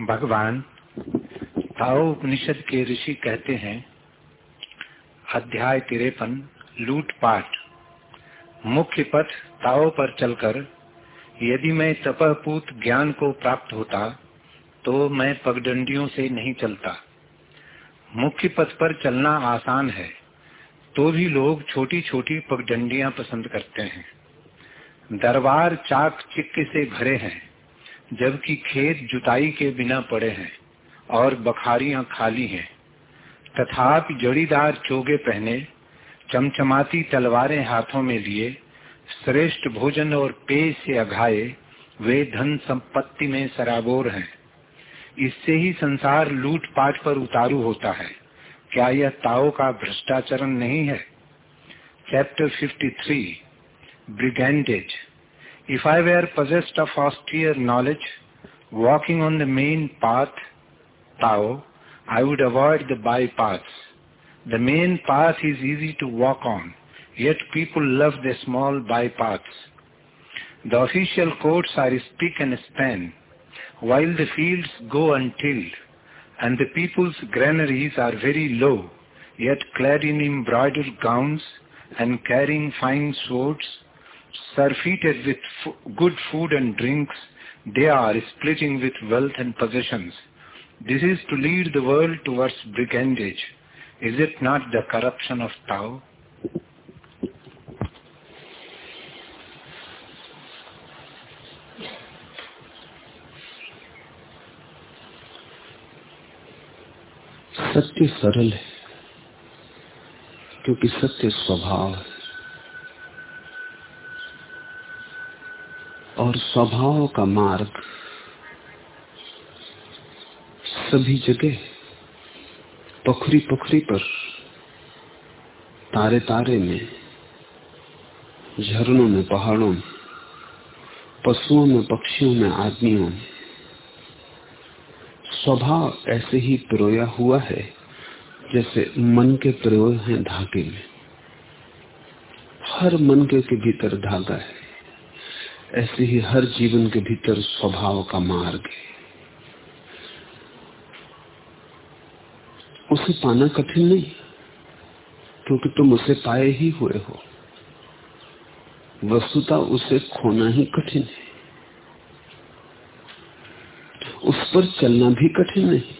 भगवान ताओ उपनिषद के ऋषि कहते हैं, अध्याय तिरपन, लूटपाट। मुख्य पथ ताओ पर चलकर, यदि मैं तपहपूत ज्ञान को प्राप्त होता तो मैं पगडंडियों से नहीं चलता। मुख्य पथ पर चलना आसान है तो भी लोग छोटी छोटी पगडंडियाँ पसंद करते हैं। दरबार चाक चिक्के से भरे हैं जबकि खेत जुताई के बिना पड़े हैं और बखारियाँ खाली हैं। तथापि जड़ीदार चोगे पहने, चमचमाती तलवारें हाथों में लिए, श्रेष्ठ भोजन और पेय से अघाए, वे धन संपत्ति में सराबोर हैं। इससे ही संसार लूटपाट पर उतारू होता है। क्या यह ताओ का भ्रष्टाचरण नहीं है? Chapter 53 brigandage If I were possessed of austere knowledge, walking on the main path, Tao, I would avoid the bypaths. The main path is easy to walk on, yet people love the small bypaths. The official courts are spick and span, while the fields go untilled, and the people's granaries are very low, yet clad in embroidered gowns and carrying fine swords, surfeited with good food and drinks, they are splitting with wealth and possessions. This is to lead the world towards brigandage. Is it not the corruption of Tao? सत्य सरल है क्योंकि सत्य स्वभाव है और स्वभाव का मार्ग सभी जगह पखरी पखरी पर तारे तारे में झरनों में पहाड़ों में पशुओं में पक्षियों में आदमियों में। स्वभाव ऐसे ही पिरोया हुआ है जैसे मन के प्रयोग हैं धागे में। हर मन के, के भीतर धागा है। ऐसे ही हर जीवन के भीतर स्वभाव का मार्ग है। उसे पाना कठिन नहीं, क्योंकि तुम उसे पाए ही हुए हो। वस्तुता उसे खोना ही कठिन है। उस पर चलना भी कठिन नहीं।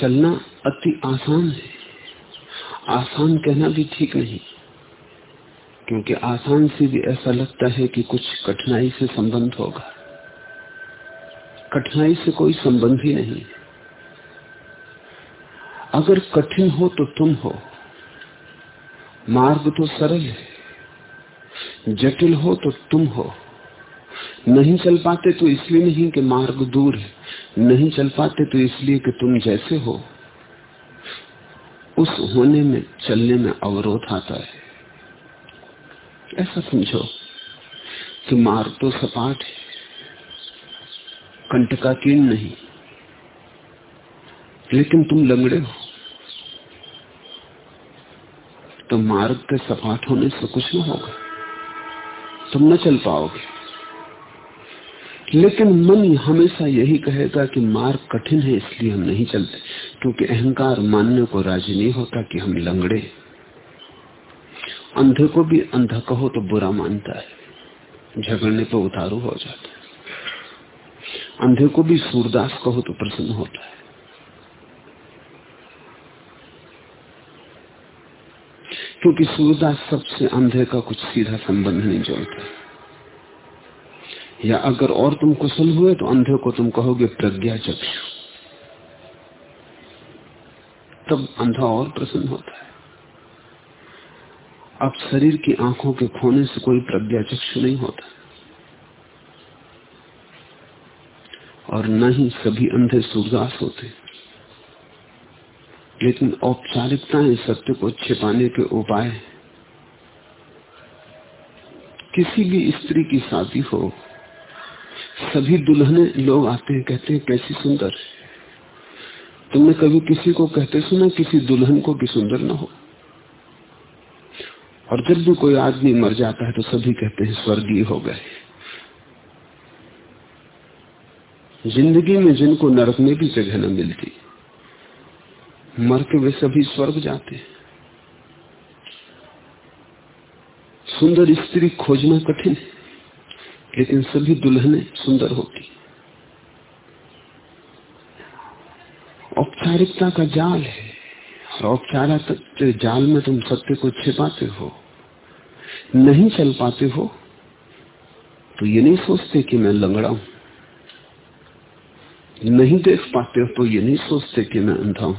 चलना अति आसान है। आसान कहना भी ठीक नहीं। क्योंकि आसान से भी ऐसा लगता है कि कुछ कठिनाई से संबंध होगा। कठिनाई से कोई संबंध ही नहीं। अगर कठिन हो तो तुम हो। मार्ग तो सरल है। जटिल हो तो तुम हो। नहीं चल पाते तो इसलिए नहीं कि मार्ग दूर है। नहीं चल पाते तो इसलिए कि तुम जैसे हो। उस होने में, चलने में अवरोध आता है। ऐसा समझो। कि मार्ग तो सपाट है। कंटकाकीर्ण नहीं। लेकिन तुम लंगड़े हो। तो मार्ग के सपाट होने से कुछ ना होगा। तुम न चल पाओगे। लेकिन मन हमेशा यही कहेगा कि मार्ग कठिन है, इसलिए हम नहीं चलते। क्योंकि अहंकार मानने को राज़ी नहीं होता कि हम लंगड़े हैं। अंधे को भी अंधा कहो तो बुरा मानता है। झगड़ने पर उतारू हो जाता है। अंधे को भी सूरदास कहो तो प्रसन्न होता है। क्योंकि सूरदास सबसे अंधे का कुछ सीधा संबंध नहीं जोड़ता। या अगर और तुम कुशल हुए तो अंधे को तुम कहोगे प्रज्ञा चक्षु। तब अंधा और प्रसन्न होता है। अब शरीर की आँखों के खोने से कोई प्रज्ञा चक्षु नहीं होता। और न ही सभी अंधे सूरदास होते। लेकिन औपचारिकताएँ सत्य को छिपाने के उपाय किसी भी स्त्री की शादी हो, सभी दुल्हने लोग आते हैं, कहते हैं, कैसी सुंदर तुमने कभी किसी को कहते सुना, किसी दुल्हन को भी सुंदर ना हो? और जब भी कोई आदमी मर जाता है तो सभी कहते हैं स्वर्गीय हो गए। ज़िंदगी में जिनको नरक में भी जगह न मिलती, मर के वे सभी स्वर्ग जाते हैं। सुंदर स्त्री खोजना कठिन है, लेकिन सभी दुल्हने सुंदर होती औपचारिकता का जाल है। और औपचारिकता के जाल में तुम सत्य को छिपाते हो, नहीं चल पाते हो तो ये नहीं सोचते कि मैं लंगड़ा हूँ। नहीं देख पाते हो तो ये नहीं सोचते कि मैं अंधा हूँ।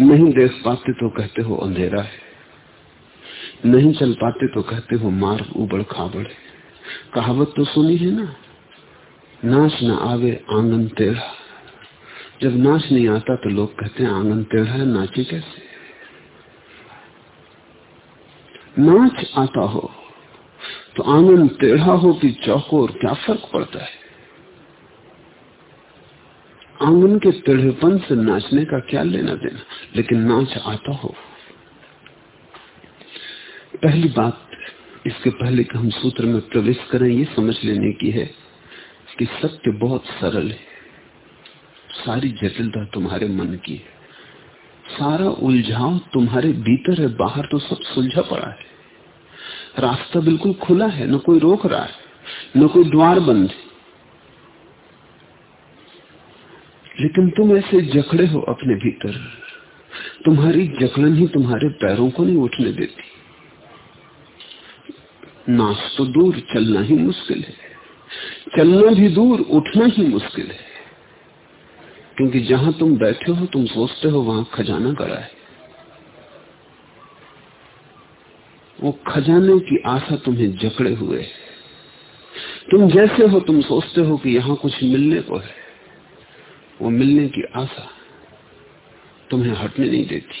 नहीं देख पाते तो कहते हो अंधेरा है। नहीं चल पाते तो कहते हो मार्ग उबड़ खाबड़ है। कहावत तो सुनी है ना? नाच ना आवे आँगन टेढ़ा जब नाच नहीं आता तो लोग कहते हैं आँगन टेढ़ा है, नाचे कैसे? नाच आता हो तो आँगन टेढ़ा हो कि चौकोर, क्या फ़र्क पड़ता है? आँगन के टेढ़ेपन से नाचने का क्या लेना देना? लेकिन नाच आता हो। पहली बात, इसके पहले कि हम सूत्र में प्रवेश करें, ये समझ लेने की है कि सत्य बहुत सरल है। सारी जटिलता तुम्हारे मन की है। सारा उलझाव तुम्हारे भीतर है, बाहर तो सब सुलझा पड़ा है। रास्ता बिल्कुल खुला है, न कोई रोक रहा है, न कोई द्वार बंद है। लेकिन तुम ऐसे जकड़े हो अपने भीतर, तुम्हारी जकड़न ही तुम्हारे पैरों को नहीं उठने देती। नाच तो दूर, चलना ही मुश्किल है। चलना भी दूर, उठना ही मुश्किल है। क्योंकि जहाँ तुम बैठे हो, तुम सोचते हो वहाँ खजाना गड़ा है। वो खजाने की आशा तुम्हें जकड़े हुए तुम जैसे हो, तुम सोचते हो कि यहाँ कुछ मिलने को है। वो मिलने की आशा तुम्हें हटने नहीं देती।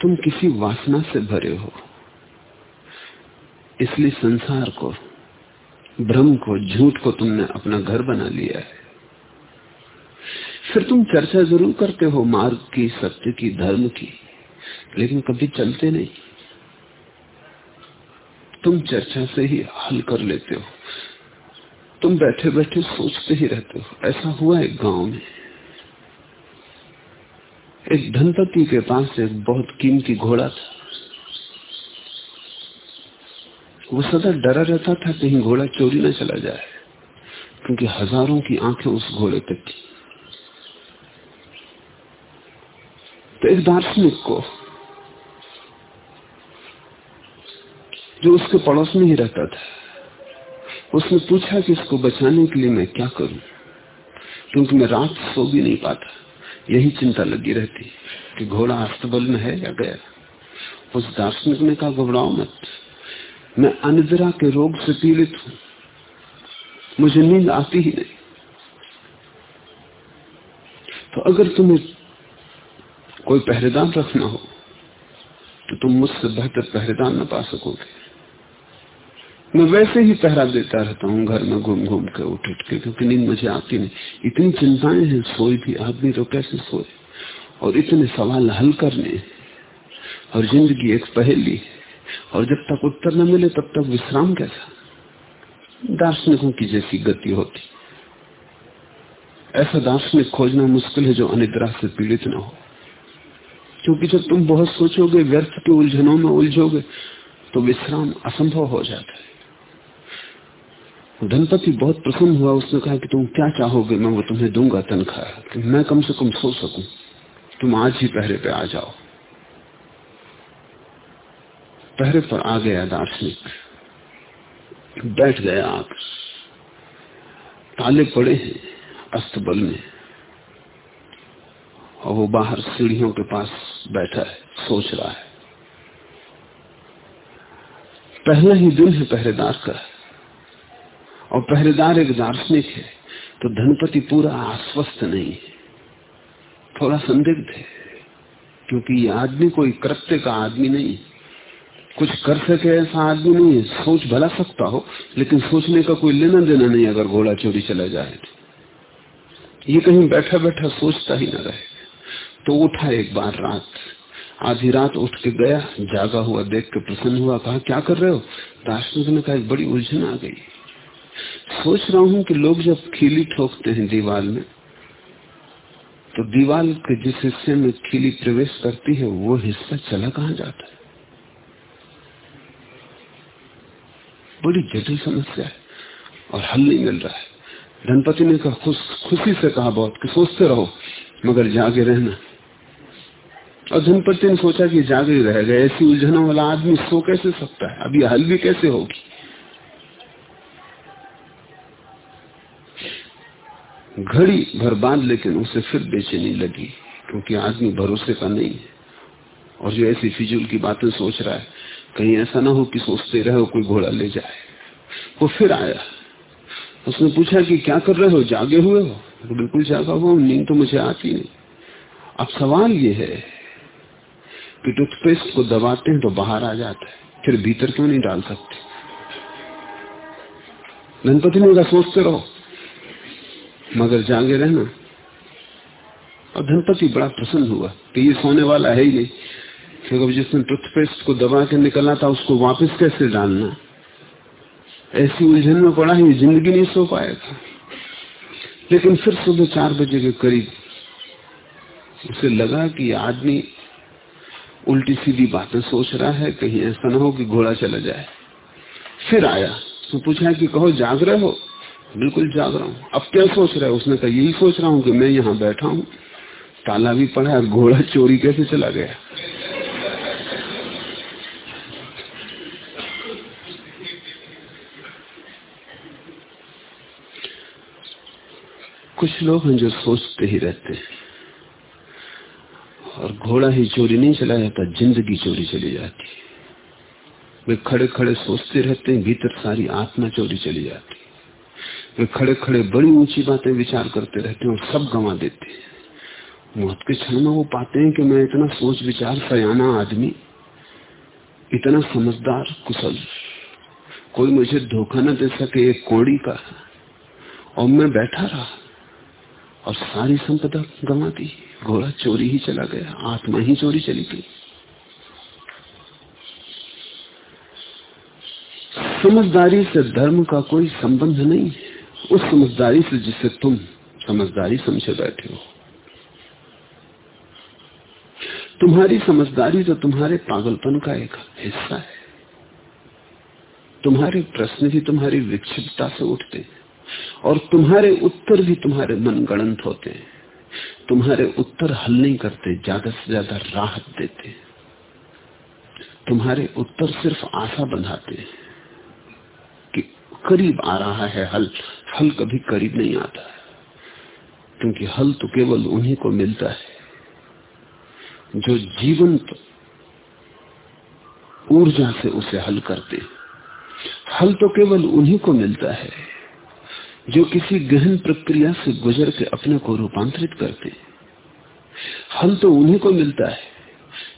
तुम किसी वासना से भरे हो, इसलिए संसार को भ्रम को, झूठ को तुमने अपना घर बना लिया है। फिर तुम चर्चा ज़रूर करते हो मार्ग की, सत्य की, धर्म की, लेकिन कभी चलते नहीं। तुम चर्चा से ही हल कर लेते हो। तुम बैठे बैठे सोचते ही रहते हो। ऐसा हुआ एक गाँव में। एक धनपति के पास एक बहुत कीमती घोड़ा था। वो सदा डरा रहता था कहीं घोड़ा चोरी न चला जाए, क्योंकि हज़ारों की आँखें उस घोड़े पर थी। तो एक दार्शनिक को, जो उसके पड़ोस में ही रहता था, उसने पूछा कि इसको बचाने के लिए मैं क्या करूँ, क्योंकि मैं रात सो भी नहीं पाता। यही चिंता लगी रहती कि घोड़ा अस्तबल में है या गया? उस दार्शनिक ने कहा, घबराओ मत। मैं अनिद्रा के रोग से पीड़ित हूँ। मुझे नींद आती ही नहीं। तो अगर तुम्हें कोई पहरेदार रखना हो तो तुम मुझसे बेहतर पहरेदार न पा सकोगे। मैं वैसे ही पहरा देता रहता हूँ, घर में घूम घूम के, उठ उठ के, क्योंकि नींद मुझे आती नहीं। इतनी चिंताएँ हैं सोई भी आदमी तो कैसे सोए? और इतने सवाल हल करने और ज़िंदगी एक पहेली है। और जब तक उत्तर न मिले, तब तक विश्राम कैसा? दार्शनिकों की जैसी गति होती। ऐसा दार्शनिक खोजना मुश्किल है जो अनिद्रा से पीड़ित न हो। क्योंकि जब तुम बहुत सोचोगे, व्यर्थ के उलझनों में उलझोगे तो विश्राम असंभव हो जाता है। धनपति बहुत प्रसन्न हुआ। उसने कहा कि तुम क्या चाहोगे? मैं वो तुम्हें दूँगा तनख्वाह। मैं कम से कम सो सकूँ। तुम आज ही पहरे पे आ जाओ। पहरे पर आ गया दार्शनिक बैठ गया आप। ताले पड़े हैं अस्तबल में। और वो बाहर सीढ़ियों के पास बैठा है, सोच रहा है। पहला ही दिन है पहरेदार का। और पहरेदार एक दार्शनिक है तो धनपति पूरा आश्वस्त नहीं है। थोड़ा संदिग्ध है, क्योंकि ये आदमी कोई कृत्य का आदमी नहीं कुछ कर सके ऐसा आदमी नहीं है। सोच भला सकता हो, लेकिन सोचने का कोई लेना देना नहीं अगर घोड़ा चोरी चला जाए तो। ये कहीं बैठा बैठा सोचता ही ना रहे। तो उठा एक बार रात। आधी रात उठ के गया, जागा हुआ देख के प्रसन्न हुआ, कहा, क्या कर रहे हो? दार्शनिक ने कहा, एक बड़ी उलझन आ गई। सोच रहा हूँ कि लोग जब खीली ठोकते हैं दीवार में तो दीवार के जिस हिस्से में खीली प्रवेश करती है, वो हिस्सा चला कहा जाता है? बड़ी जटिल समस्या है और हल नहीं मिल रहा है। धनपति ने कहा, खुश, खुशी से कहा बहुत कि सोचते रहो, मगर जागे रहना। और धनपति ने सोचा कि जागे रह गए, ऐसी उलझनों वाला आदमी सो कैसे सकता है? अभी हल भी कैसे होगी? घड़ी भर बाद लेकिन उसे फिर बेचैनी लगी, क्योंकि आदमी भरोसे का नहीं है। और जो ऐसी फिजूल की बातें सोच रहा है कहीं ऐसा ना हो कि सोचते रहे कोई घोड़ा ले जाए। वो फिर आया। उसने पूछा कि क्या कर रहे हो? जागे हुए हो? तो बिल्कुल जागा हुआ नींद तो मुझे आती नहीं। अब सवाल ये है कि टूथपेस्ट को दबाते हैं तो बाहर आ जाता है, फिर भीतर क्यों नहीं डाल सकते? गणपति ने सोचते रहो। मगर जागे रहना। और धनपति बड़ा प्रसन्न हुआ कि ये सोने वाला है ही नहीं। क्योंकि जिसने टूथपेस्ट को दबा के निकलना था, उसको वापस कैसे डालना? ऐसी उलझन में पड़ा ही ज़िंदगी नहीं सो पाएगा लेकिन फिर सुबह चार बजे के करीब उसे लगा कि आदमी उल्टी सीधी बातें सोच रहा है, कहीं ऐसा ना हो कि घोड़ा चला जाए। फिर आया तो पूछा कि कहो, जाग रहे हो? बिल्कुल जाग रहा हूँ। अब क्या सोच रहा है? उसने कहा, यही सोच रहा हूँ कि मैं यहाँ बैठा हूँ, ताला भी पड़ा है घोड़ा चोरी कैसे चला गया? कुछ लोग हैं जो सोचते ही रहते हैं। और घोड़ा ही चोरी नहीं चला जाता, ज़िंदगी चोरी चली जाती वे खड़े खड़े सोचते रहते हैं, भीतर सारी आत्मा चोरी चली जाती वे खड़े खड़े बड़ी ऊँची बातें विचार करते रहते हैं और सब गंवा देते हैं। मौत के क्षण में वो पाते हैं कि मैं इतना सोच विचार सयाना आदमी, इतना समझदार, कुशल। कोई मुझे धोखा न दे सके एक कोड़ी का। और मैं बैठा रहा। और सारी संपदा गंवा दी। घोड़ा चोरी ही चला गया, आत्मा ही चोरी चली गई। समझदारी से धर्म का कोई संबंध नहीं है। उस समझदारी से जिसे तुम समझदारी समझे बैठे हो। तुम्हारी समझदारी तो तुम्हारे पागलपन का एक हिस्सा है। तुम्हारे प्रश्न भी तुम्हारी विक्षिप्तता से उठते हैं। और तुम्हारे उत्तर भी तुम्हारे मन गणंत होते हैं। तुम्हारे उत्तर हल नहीं करते, ज़्यादा से ज़्यादा राहत देते तुम्हारे उत्तर सिर्फ़ आशा बंधाते कि करीब आ रहा है हल। हल कभी करीब नहीं आता क्योंकि हल तो केवल उन्हीं को मिलता है जो जीवंत ऊर्जा से उसे हल करते हल तो केवल उन्हीं को मिलता है जो किसी गहन प्रक्रिया से गुजर के अपने को रूपांतरित करते हल तो उन्हीं को मिलता है,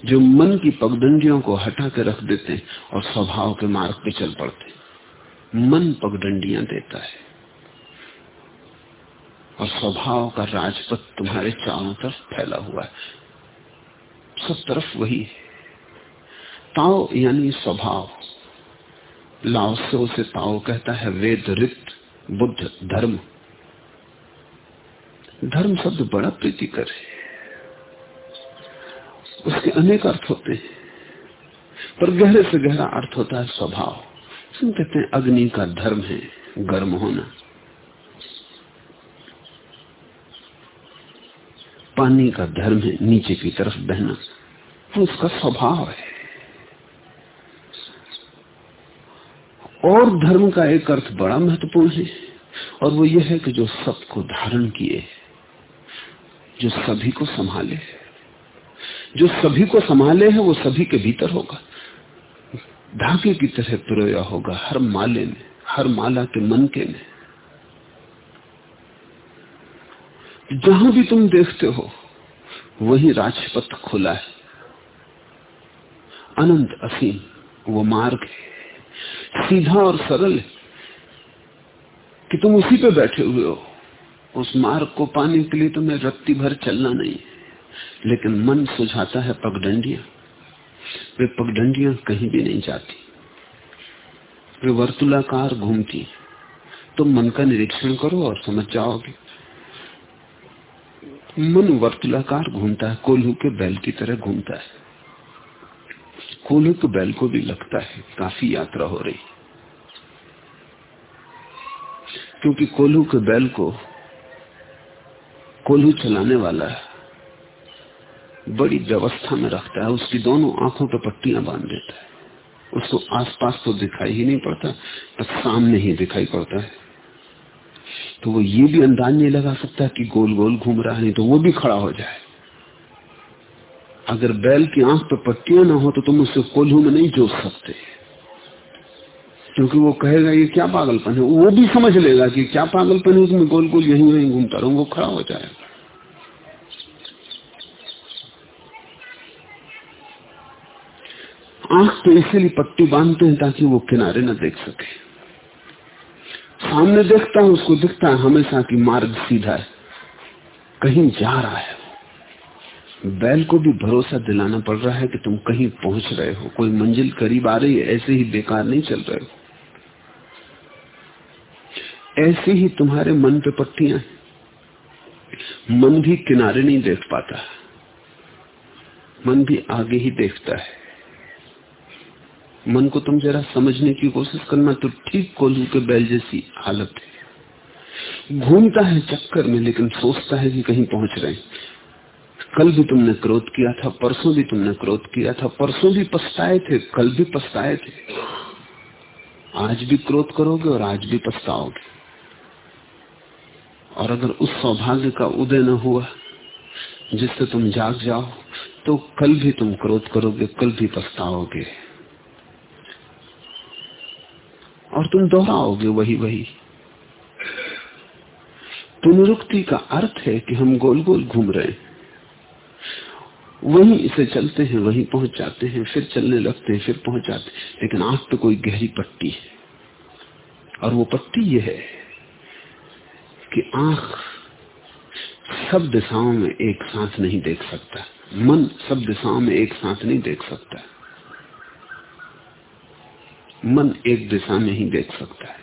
जो मन की पगडंडियों को हटा के रख देते और स्वभाव के मार्ग पे चल पड़ते मन पगडंडियाँ देता है और स्वभाव का राजपथ तुम्हारे चारों तरफ़ फैला हुआ है। सब तरफ़ वही है। ताओ यानी स्वभाव। लाओ से उसे ताओ कहता है वेद रित बुद्ध धर्म। धर्म शब्द बड़ा प्रीतिकर है। उसके अनेक अर्थ होते हैं, पर गहरे से गहरा अर्थ होता है स्वभाव। कहते हैं अग्नि का धर्म है, गर्म होना। पानी का धर्म है, नीचे की तरफ़ बहना। तो उसका स्वभाव है। और धर्म का एक अर्थ बड़ा महत्वपूर्ण है। और वो यह है कि जो सबको धारण किए, जो सभी को संभाले, जो सभी को संभाले है, वो सभी के भीतर होगा। धागे की तरह पिरोया होगा, हर माले में, हर माला के मन के में। जहाँ भी तुम देखते हो, वही राजपथ खुला है। अनंत असीम वो मार्ग है। सीधा और सरल है कि तुम उसी पे बैठे हुए हो। उस मार्ग को पाने के लिए तुम्हें रत्ती भर चलना नहीं लेकिन मन सुझाता है पगडंडिया। वे पगडंडियाँ कहीं भी नहीं जाती। वे वर्तुलाकार घूमती तुम मन का निरीक्षण करो और समझ जाओगे। मन वर्तुलाकार घूमता है, कोल्हू के बैल की तरह घूमता है। कोल्हू के बैल को भी लगता है, काफ़ी यात्रा हो रही। क्योंकि कोल्हू के बैल को कोल्हू चलाने वाला बड़ी व्यवस्था में रखता है, उसकी दोनों आँखों पर पट्टियाँ बाँध देता है। उसको आसपास तो दिखाई ही नहीं पड़ता, पर सामने ही दिखाई पड़ता है। तो वो ये भी अंदाज नहीं लगा सकता कि गोल गोल घूम रहा है तो वो भी खड़ा हो जाए। अगर बैल की आँख पर पट्टियाँ ना हो तो तुम उससे कोल्हू में नहीं जोड़ सकते। क्योंकि वो कहेगा, ये क्या पागलपन है? वो भी समझ लेगा कि क्या पागलपन है, उसमें गोल गोल यहीं वहीं घूमता रहूँ, वो खड़ा हो जाएगा। आँख तो इसीलिए पट्टी बांधते हैं ताकि वो किनारे न देख सके। सामने देखता है, उसको दिखता है हमेशा की मार्ग सीधा है, कहीं जा रहा है। बैल को भी भरोसा दिलाना पड़ रहा है कि तुम कहीं पहुँच रहे हो। कोई मंजिल करीब आ रही है, ऐसे ही बेकार नहीं चल रहे हो। ऐसे ही तुम्हारे मन पे पट्टियाँ मन भी किनारे नहीं देख पाता। मन भी आगे ही देखता है। मन को तुम जरा समझने की कोशिश करना तो ठीक कोल्हू के बैल जैसी हालत है। घूमता है चक्कर में, लेकिन सोचता है कि कहीं पहुँच रहे कल भी तुमने क्रोध किया था, परसों भी तुमने क्रोध किया था, परसों भी पछताए थे, कल भी पछताए थे। आज भी क्रोध करोगे और आज भी पछताओगे। और अगर उस सौभाग्य का उदय न हुआ, जिससे तुम जाग जाओ तो कल भी तुम क्रोध करोगे, कल भी पछताओगे। और तुम दोहराओगे वही वही। पुनरुक्ति का अर्थ है कि हम गोल गोल घूम रहे हैं। वहीं इसे चलते हैं, वहीं पहुँच जाते हैं, फिर चलने लगते हैं, फिर पहुँच जाते हैं। लेकिन आँख पे कोई गहरी पट्टी है। और वो पट्टी ये है कि आँख सब दिशाओं में एक साथ नहीं देख सकता। मन सब दिशाओं में एक साथ नहीं देख सकता। मन एक दिशा में ही देख सकता है।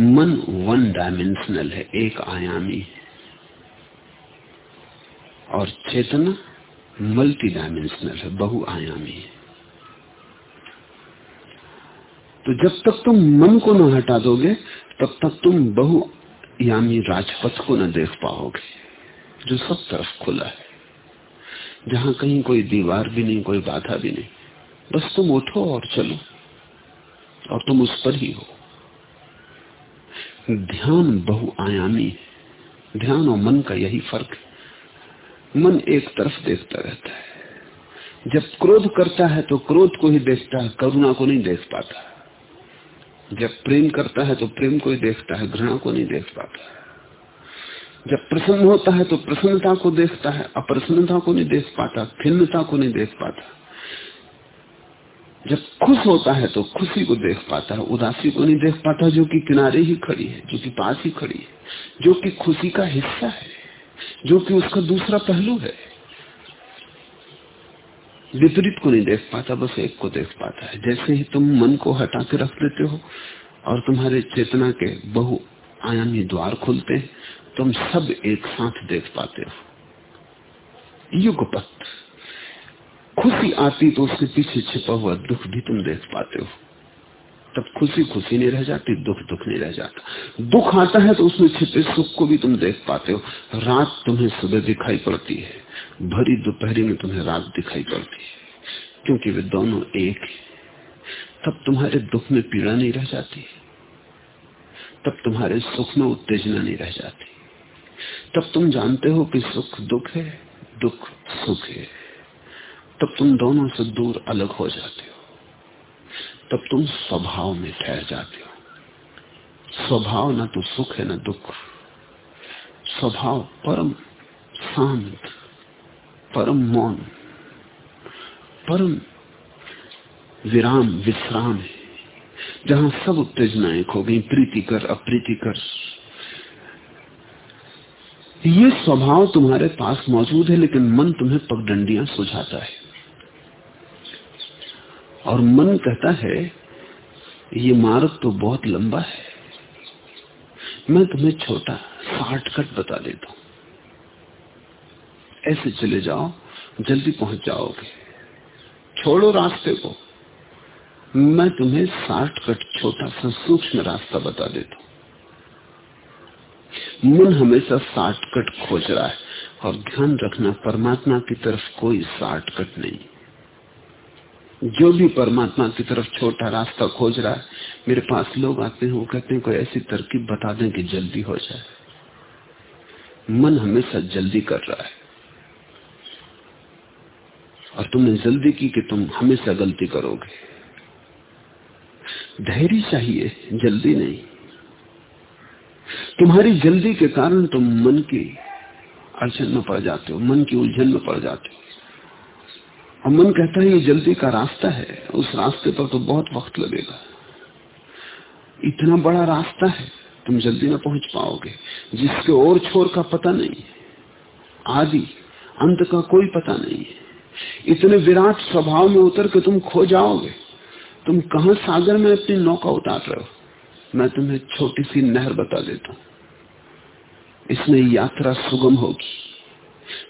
मन वन डायमेंशनल है, एक आयामी है। और चेतना मल्टी डायमेंशनल है, बहुआयामी है। तो जब तक तुम मन को न हटा दोगे, तब तक तुम बहुयामी राजपथ को न देख पाओगे, जो सब तरफ़ खुला है। जहाँ कहीं कोई दीवार भी नहीं, कोई बाधा भी नहीं, बस तुम उठो और चलो, और तुम उस पर ही हो। ध्यान बहुआयामी है। ध्यान और मन का यही फ़र्क है। मन एक तरफ़ देखता रहता है। जब क्रोध करता है तो क्रोध को ही देखता है, करुणा को नहीं देख पाता। जब प्रेम करता है तो प्रेम को ही देखता है, घृणा को नहीं देख पाता। जब प्रसन्न होता है तो प्रसन्नता को देखता है, अप्रसन्नता को नहीं देख पाता, खिन्नता को नहीं देख पाता। जब खुश होता है तो खुशी को देख पाता है, उदासी को नहीं देख पाता, जो कि किनारे ही खड़ी है, जो कि पास ही खड़ी है, जो कि खुशी का हिस्सा है। जो कि उसका दूसरा पहलू है। विपरीत को नहीं देख पाता, बस एक को देख पाता है। जैसे ही तुम मन को हटा के रख लेते हो और तुम्हारे चेतना के बहु आयामी द्वार खुलते हैं, तुम सब एक साथ देख पाते हो। युगपथ खुशी आती तो उसके पीछे छिपा हुआ दुख भी तुम देख पाते हो। तब खुशी खुशी नहीं रह जाती दुख दुख नहीं रह जाता। दुख आता है तो उसमें छिपे सुख को भी तुम देख पाते हो। रात तुम्हें सुबह दिखाई पड़ती है, भरी दोपहरी में तुम्हें रात दिखाई पड़ती है। क्योंकि वे दोनों एक तब तुम्हारे दुख में पीड़ा नहीं रह जाती तब तुम्हारे सुख में उत्तेजना नहीं रह जाती। तब तुम जानते हो कि सुख दुख है, दुख सुख है। तब तुम दोनों से दूर अलग हो जाते हो। तब तुम स्वभाव में ठहर जाते हो। स्वभाव ना तो सुख है, ना दुख। स्वभाव परम शांत, परम मौन, परम विराम, विश्राम है। जहाँ सब उत्तेजनाएँ खो गई, प्रीति कर, अप्रीति कर। ये स्वभाव तुम्हारे पास मौजूद है, लेकिन मन तुम्हें पगडंडियाँ सुझाता है। और मन कहता है, ये मार्ग तो बहुत लंबा है। मैं तुम्हें छोटा शॉर्टकट बता देता हूँ। ऐसे चले जाओ, जल्दी पहुँच जाओगे। छोड़ो रास्ते को। मैं तुम्हें शॉर्टकट छोटा सा सूक्ष्म रास्ता बता देता हूँ। मन हमेशा शॉर्टकट खोज रहा है और ध्यान रखना परमात्मा की तरफ़ कोई शॉर्टकट नहीं। जो भी परमात्मा की तरफ़ छोटा रास्ता खोज रहा है, मेरे पास लोग आते हैं, वो कहते हैं, कोई ऐसी तरकीब बता दें कि जल्दी हो जाए। मन हमेशा जल्दी कर रहा है। और तुमने जल्दी की कि तुम हमेशा गलती करोगे। धैर्य चाहिए, जल्दी नहीं। तुम्हारी जल्दी के कारण तुम मन की अड़चन में पड़ जाते हो, मन की उलझन में पड़ जाते हो। और मन कहता है, ये जल्दी का रास्ता है। उस रास्ते पर तो बहुत वक्त लगेगा। इतना बड़ा रास्ता है, तुम जल्दी ना पहुँच पाओगे। जिसके और छोर का पता नहीं आदि, अंत का कोई पता नहीं है। इतने विराट स्वभाव में उतर के तुम खो जाओगे। तुम कहा सागर में अपनी नौका उतार रहे हो? मैं तुम्हें छोटी सी नहर बता देता हूँ। इसमें यात्रा सुगम होगी।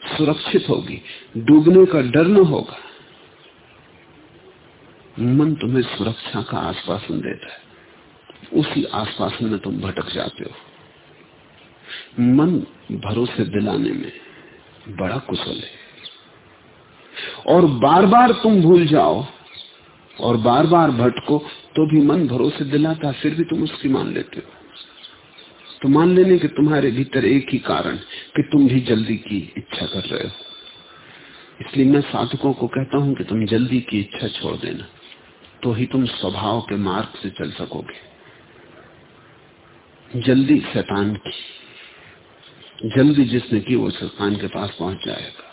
सुरक्षित होगी। डूबने का डर न होगा। मन तुम्हें सुरक्षा का आश्वासन देता है। उसी आश्वासन में तुम भटक जाते हो। मन भरोसे दिलाने में बड़ा कुशल है। और बार बार तुम भूल जाओ और बार बार भटको तो भी मन भरोसे दिलाता फिर भी तुम उसकी मान लेते हो। तो मान लेने के तुम्हारे भीतर एक ही कारण कि तुम भी जल्दी की इच्छा कर रहे हो। इसलिए मैं साधकों को कहता हूँ कि तुम जल्दी की इच्छा छोड़ देना तो ही तुम स्वभाव के मार्ग से चल सकोगे। जल्दी शैतान की, जल्दी जिसने की वो शैतान के पास पहुँच जाएगा।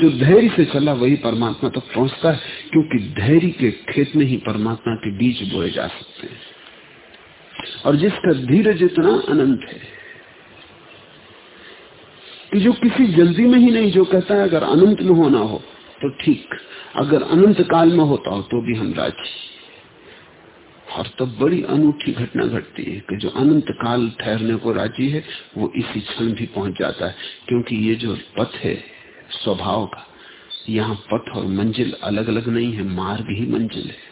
जो धैर्य से चला वही परमात्मा तक तो पहुँचता है, क्योंकि धैर्य के खेत में ही परमात्मा के बीज बोए जा सकते हैं। और जिसका धीरज इतना अनंत है कि जो किसी जल्दी में ही नहीं, जो कहता है अगर अनंत में होना हो तो ठीक। अगर अनंत काल में होता हो तो भी हम राज़ी। और तब तो बड़ी अनूठी घटना घटती है कि जो अनंत काल ठहरने को राज़ी है, वो इसी क्षण भी पहुँच जाता है। क्योंकि ये जो पथ है, स्वभाव का, यहाँ पथ और मंजिल अलग अलग नहीं है, मार्ग ही मंजिल है।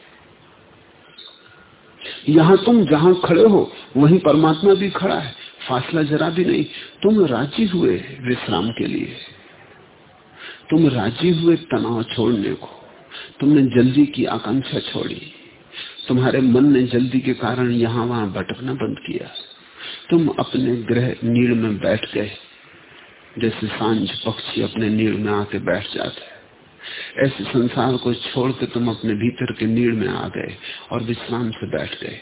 यहाँ तुम जहाँ खड़े हो, वहीं परमात्मा भी खड़ा है। फासला जरा भी नहीं, तुम राज़ी हुए विश्राम के लिए। तुम राज़ी हुए तनाव छोड़ने को। तुमने जल्दी की आकांक्षा छोड़ी। तुम्हारे मन ने जल्दी के कारण यहाँ वहाँ भटकना बंद किया। तुम अपने ग्रह नीड़ में बैठ गए, जैसे साँझ पक्षी अपने नीड़ में आके बैठ जाते है। ऐसे संसार को छोड़ के तुम अपने भीतर के नीड़ में आ गए और विश्राम से बैठ गए।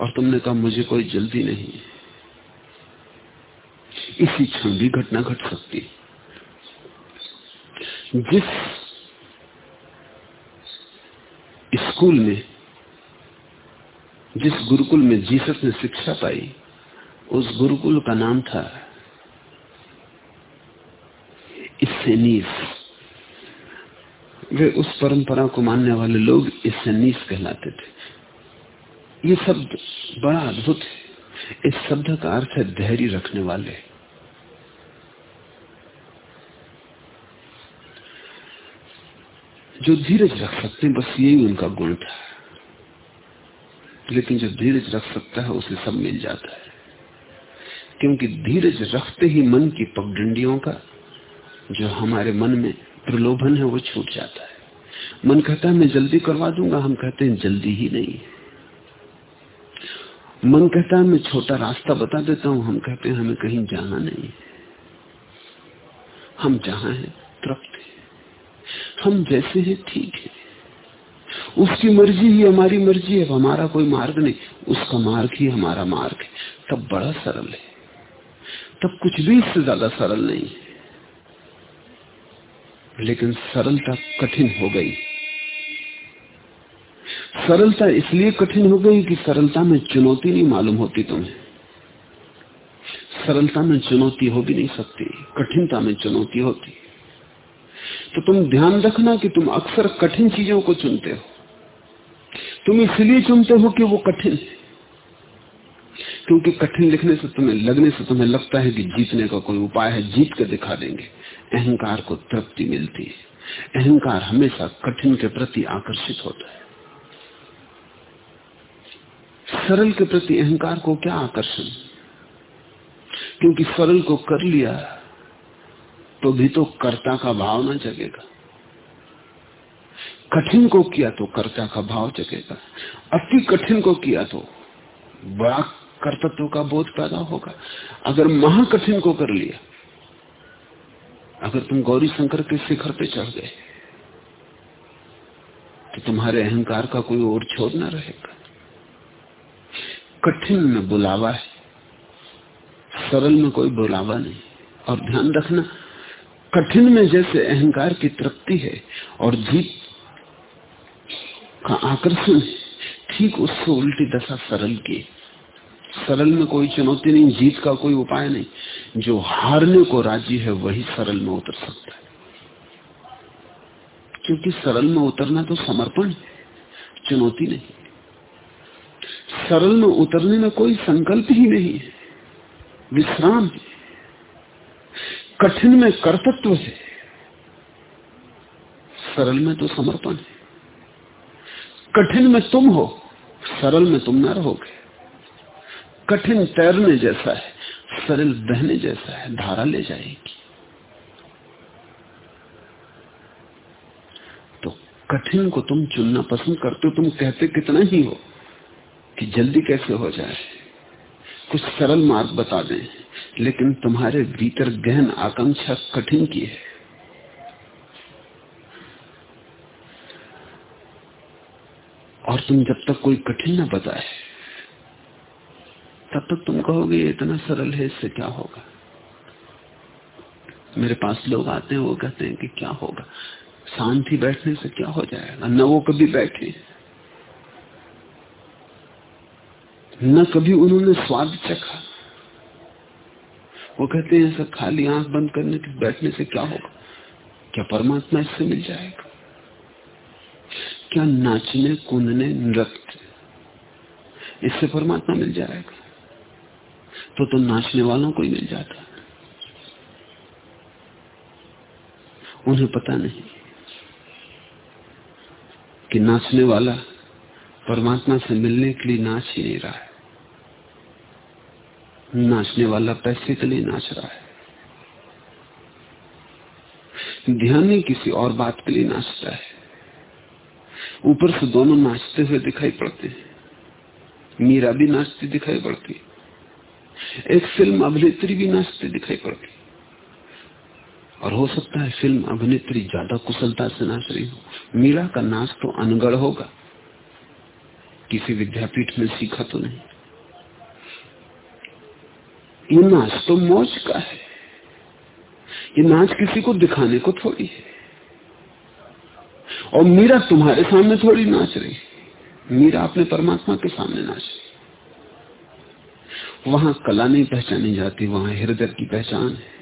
और तुमने कहा, मुझे कोई जल्दी नहीं। इसी क्षण भी घटना घट सकती जिस स्कूल में, जिस गुरुकुल में जीसस ने शिक्षा पाई, उस गुरुकुल का नाम था इससेनीस वे उस परंपरा को मानने वाले लोग इससेनीस कहलाते थे। ये शब्द बड़ा अद्भुत है। इस शब्द का अर्थ है धैर्य रखने वाले। जो धीरज रख सकते हैं, बस यही उनका गुण था। लेकिन जो धीरज रख सकता है, उसे सब मिल जाता है। क्योंकि धीरज रखते ही मन की पगडंडियों का, जो हमारे मन में प्रलोभन है, वो छूट जाता है। मन कहता है, मैं जल्दी करवा दूँगा। हम कहते हैं, जल्दी ही नहीं मन कहता है, मैं छोटा रास्ता बता देता हूँ। हम कहते हैं, हमें कहीं जाना नहीं हम जहाँ हैं, तृप्त है। हम जैसे हैं, ठीक है। उसकी मर्ज़ी ही हमारी मर्ज़ी है हमारा कोई मार्ग नहीं। उसका मार्ग ही हमारा मार्ग है। तब बड़ा सरल है। तब कुछ भी इससे ज़्यादा सरल नहीं है। लेकिन सरलता कठिन हो गई। सरलता इसलिए कठिन हो गई कि सरलता में चुनौती नहीं मालूम होती तुम्हें। सरलता में चुनौती हो भी नहीं सकती, कठिनता में चुनौती होती। तो तुम ध्यान रखना कि तुम अक्सर कठिन चीज़ों को चुनते हो। तुम इसलिए चुनते हो कि वो कठिन है। क्योंकि कठिन लिखने से तुम्हें, लगने से तुम्हें लगता है कि जीतने का कोई उपाय है, जीत कर दिखा देंगे। अहंकार को तृप्ति मिलती है। अहंकार हमेशा कठिन के प्रति आकर्षित होता है। सरल के प्रति अहंकार को क्या आकर्षण? क्योंकि सरल को कर लिया तो भी तो कर्ता का भाव ना जगेगा। कठिन को किया तो कर्ता का भाव जगेगा। अति कठिन को किया तो बड़ा कर्तत्व का बोध पैदा होगा। अगर महाकठिन को कर लिया अगर तुम गौरी शंकर के शिखर पे चढ़ गए तो तुम्हारे अहंकार का कोई और छोड़ ना रहेगा। कठिन में बुलावा है, सरल में कोई बुलावा नहीं, और ध्यान रखना, कठिन में जैसे अहंकार की तृप्ति है और जीत का आकर्षण ठीक उससे उल्टी दशा सरल की। सरल में कोई चुनौती नहीं, जीत का कोई उपाय नहीं। जो हारने को राज़ी है, वही सरल में उतर सकता है। क्योंकि सरल में उतरना तो समर्पण चुनौती नहीं सरल में उतरने में कोई संकल्प ही नहीं है, विश्राम कठिन में कर्तत्व है। सरल में तो समर्पण है, कठिन में तुम हो, सरल में तुम ना रहोगे। कठिन तैरने जैसा है। सरल बहने जैसा है, धारा ले जाएगी। तो कठिन को तुम चुनना पसंद करते हो, तुम कहते कितना ही हो कि जल्दी कैसे हो जाए। कुछ सरल मार्ग बता दें, लेकिन तुम्हारे भीतर गहन आकांक्षा कठिन की है। और तुम जब तक कोई कठिन न बताए तब तक तुम कहोगे इतना सरल है, इससे क्या होगा? मेरे पास लोग आते हैं, वो कहते हैं कि क्या होगा? शांति बैठने से क्या हो जाएगा? न वो कभी बैठे। न कभी उन्होंने स्वाद चखा। वो कहते हैं, ऐसा खाली आँख बंद करने के, बैठने से क्या होगा? क्या परमात्मा इससे मिल जाएगा? क्या नाचने, कूदने, नृत्य, इससे परमात्मा मिल जाएगा? तो तो नाचने वालों को ही मिल जाता उन्हें पता नहीं कि नाचने वाला परमात्मा से मिलने के लिए नाच ही नहीं रहा है। नाचने वाला पैसे के लिए नाच रहा है। ध्यान नहीं किसी और बात के लिए नाचता है। ऊपर से दोनों नाचते हुए दिखाई पड़ते हैं। मीरा भी नाचती दिखाई पड़ती एक फ़िल्म अभिनेत्री भी नाचती दिखाई पड़ती और हो सकता है फ़िल्म अभिनेत्री ज़्यादा कुशलता से नाच रही हो। मीरा का नाच तो अनगढ़ होगा। किसी विद्यापीठ में सीखा तो नहीं। ये नाच तो मौज का है। ये नाच किसी को दिखाने को थोड़ी है। और मीरा तुम्हारे सामने थोड़ी नाच रही मीरा अपने परमात्मा के सामने नाच रही वहाँ कला नहीं पहचानी जाती, वहाँ हृदय की पहचान है।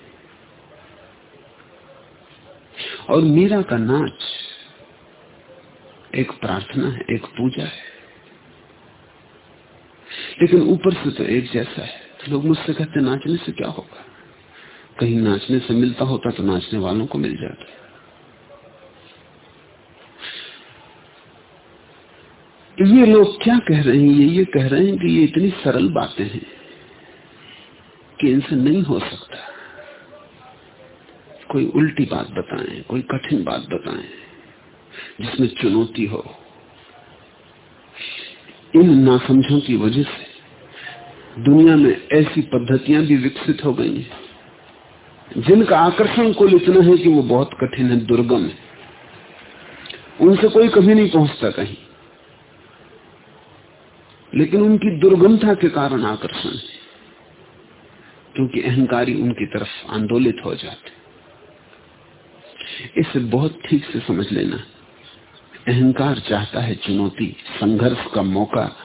और मीरा का नाच एक प्रार्थना है, एक पूजा है। लेकिन ऊपर से तो एक जैसा है। लोग मुझसे कहते, नाचने से क्या होगा? कहीं नाचने से मिलता होता तो नाचने वालों को मिल जाता। ये लोग क्या कह रहे हैं? ये ये कह रहे हैं कि ये इतनी सरल बातें हैं। कि इनसे नहीं हो सकता। कोई उल्टी बात बताएँ, कोई कठिन बात बताएँ, जिसमें चुनौती हो। इन नासमझों की वजह से दुनिया में ऐसी पद्धतियाँ भी विकसित हो गई हैं, जिनका आकर्षण कुल इतना है कि वो बहुत कठिन है, दुर्गम है। उनसे कोई कभी नहीं पहुँचता कहीं। लेकिन उनकी दुर्गमता के कारण आकर्षण है। क्योंकि अहंकारी उनकी तरफ़ आंदोलित हो जाते इसे बहुत ठीक से समझ लेना। अहंकार चाहता है चुनौती, संघर्ष का मौका,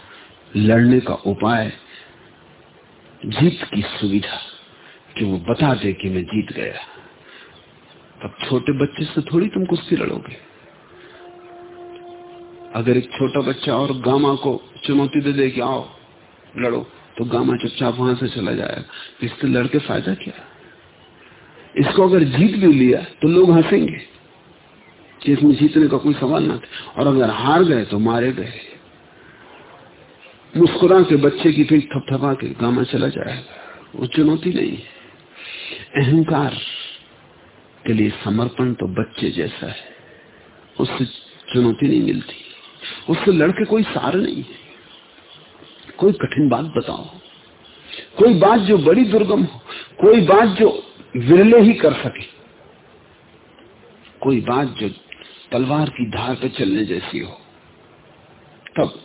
लड़ने का उपाय, जीत की सुविधा, कि वो बता दे कि मैं जीत गया। तब छोटे बच्चे से थोड़ी तुम कुश्ती लड़ोगे। अगर एक छोटा बच्चा और गामा को चुनौती दे दे कि आओ, लड़ो। तो गामा चुपचाप वहाँ से चला जाएगा। इससे लड़के फ़ायदा क्या। इसको अगर जीत भी लिया तो लोग हंसेंगे। इसमें जीतने का कोई सवाल ना था। और अगर हार गए तो मारे गए। मुस्कुरा के बच्चे की पीठ थपथपा के गामा चला जाएगा। वो चुनौती नहीं है। अहंकार के लिए समर्पण तो बच्चे जैसा है। उससे चुनौती नहीं मिलती। उससे लड़के कोई सार नहीं है। कोई कठिन बात बताओ। कोई बात जो बड़ी दुर्गम हो, कोई बात जो विरले ही कर सके। कोई बात जो तलवार की धार पर चलने जैसी हो। तब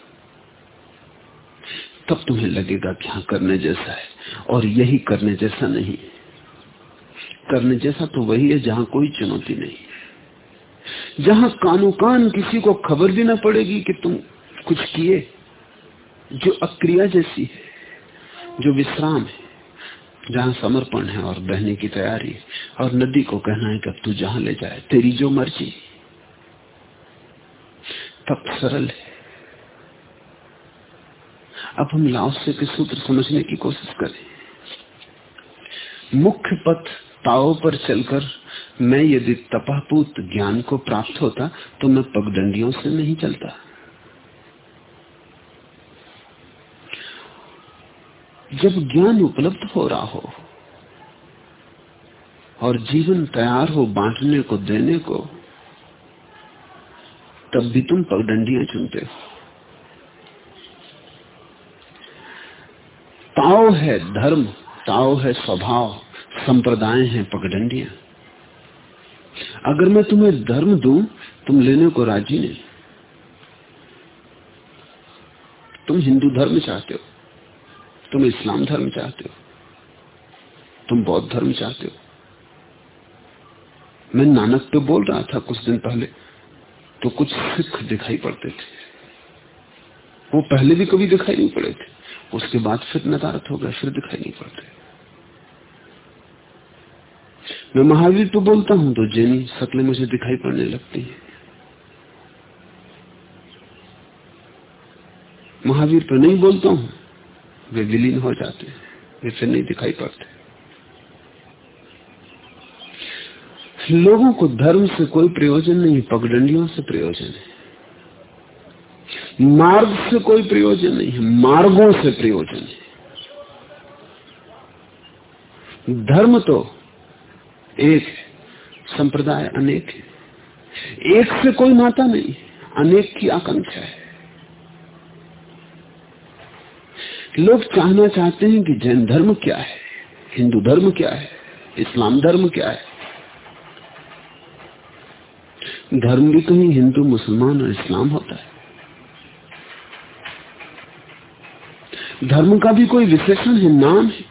तब तुम्हें लगेगा कि हाँ करने जैसा है। और यही करने जैसा नहीं करने जैसा तो वही है जहाँ कोई चुनौती नहीं जहाँ कानो कान किसी को खबर भी ना पड़ेगी कि तुम कुछ किए। जो अक्रिया जैसी है, जो विश्राम है, जहाँ समर्पण है और बहने की तैयारी और नदी को कहना है कि अब तू जहाँ ले जाए, तेरी जो मर्ज़ी। तब सरल है। अब हम लाओसे के सूत्र समझने की कोशिश करें। मुख्य पथ ताओ पर चलकर मैं यदि तपापूत ज्ञान को प्राप्त होता तो मैं पगडंडियों से नहीं चलता। जब ज्ञान उपलब्ध हो रहा हो और जीवन तैयार हो बांटने को, देने को, तब भी तुम पगडंडियाँ चुनते हो। ताओ है धर्म ताओ है स्वभाव, संप्रदाय है पगडंडियाँ। अगर मैं तुम्हें धर्म दू, तुम लेने को राज़ी नहीं। तुम हिंदू धर्म चाहते हो। तुम इस्लाम धर्म चाहते हो। तुम बौद्ध धर्म चाहते हो। मैं नानक पे बोल रहा था कुछ दिन पहले तो कुछ सिख दिखाई पड़ते थे। वो पहले भी कभी दिखाई नहीं पड़े थे। उसके बाद फिर नदारत हो गया, फिर दिखाई नहीं पड़ते। मैं महावीर पे बोलता हूँ तो जैनी शक्लें मुझे दिखाई पड़ने लगती है, महावीर पे नहीं बोलता हूँ। वे विलीन हो जाते हैं, वे फिर नहीं दिखाई पड़ते। लोगों को धर्म से कोई प्रयोजन नहीं, पगडंडियों से प्रयोजन है। मार्ग से कोई प्रयोजन नहीं है मार्गों से प्रयोजन है। धर्म तो एक संप्रदाय अनेक है। एक से कोई नाता नहीं, अनेक की आकांक्षा है। लोग चाहना चाहते हैं कि जैन धर्म क्या है? हिंदू धर्म क्या है? इस्लाम धर्म क्या है? धर्म भी कहीं हिंदू, मुसलमान और इस्लाम होता है। धर्म का भी कोई विशेषण है, नाम है।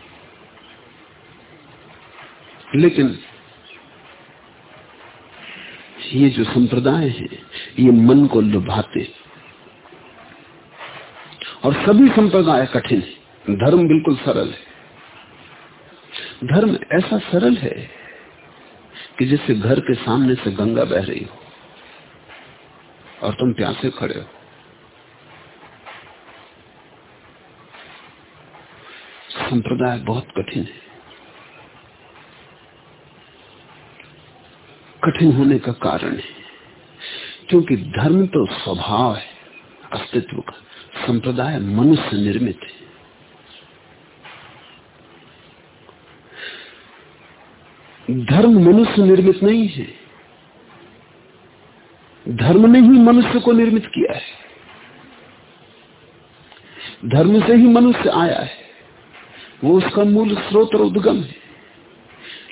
लेकिन ये जो संप्रदाय है, ये मन को लुभाते हैं। सभी संप्रदाय कठिन है। धर्म बिल्कुल सरल है। धर्म ऐसा सरल है कि जैसे घर के सामने से गंगा बह रही हो और तुम प्यासे खड़े हो। संप्रदाय बहुत कठिन है। कठिन होने का कारण है, क्योंकि धर्म तो स्वभाव है। अस्तित्व का। संप्रदाय मनुष्य निर्मित है। धर्म मनुष्य निर्मित नहीं है। धर्म ने ही मनुष्य को निर्मित किया है। धर्म से ही मनुष्य आया है। वो उसका मूल स्रोत और उद्गम है।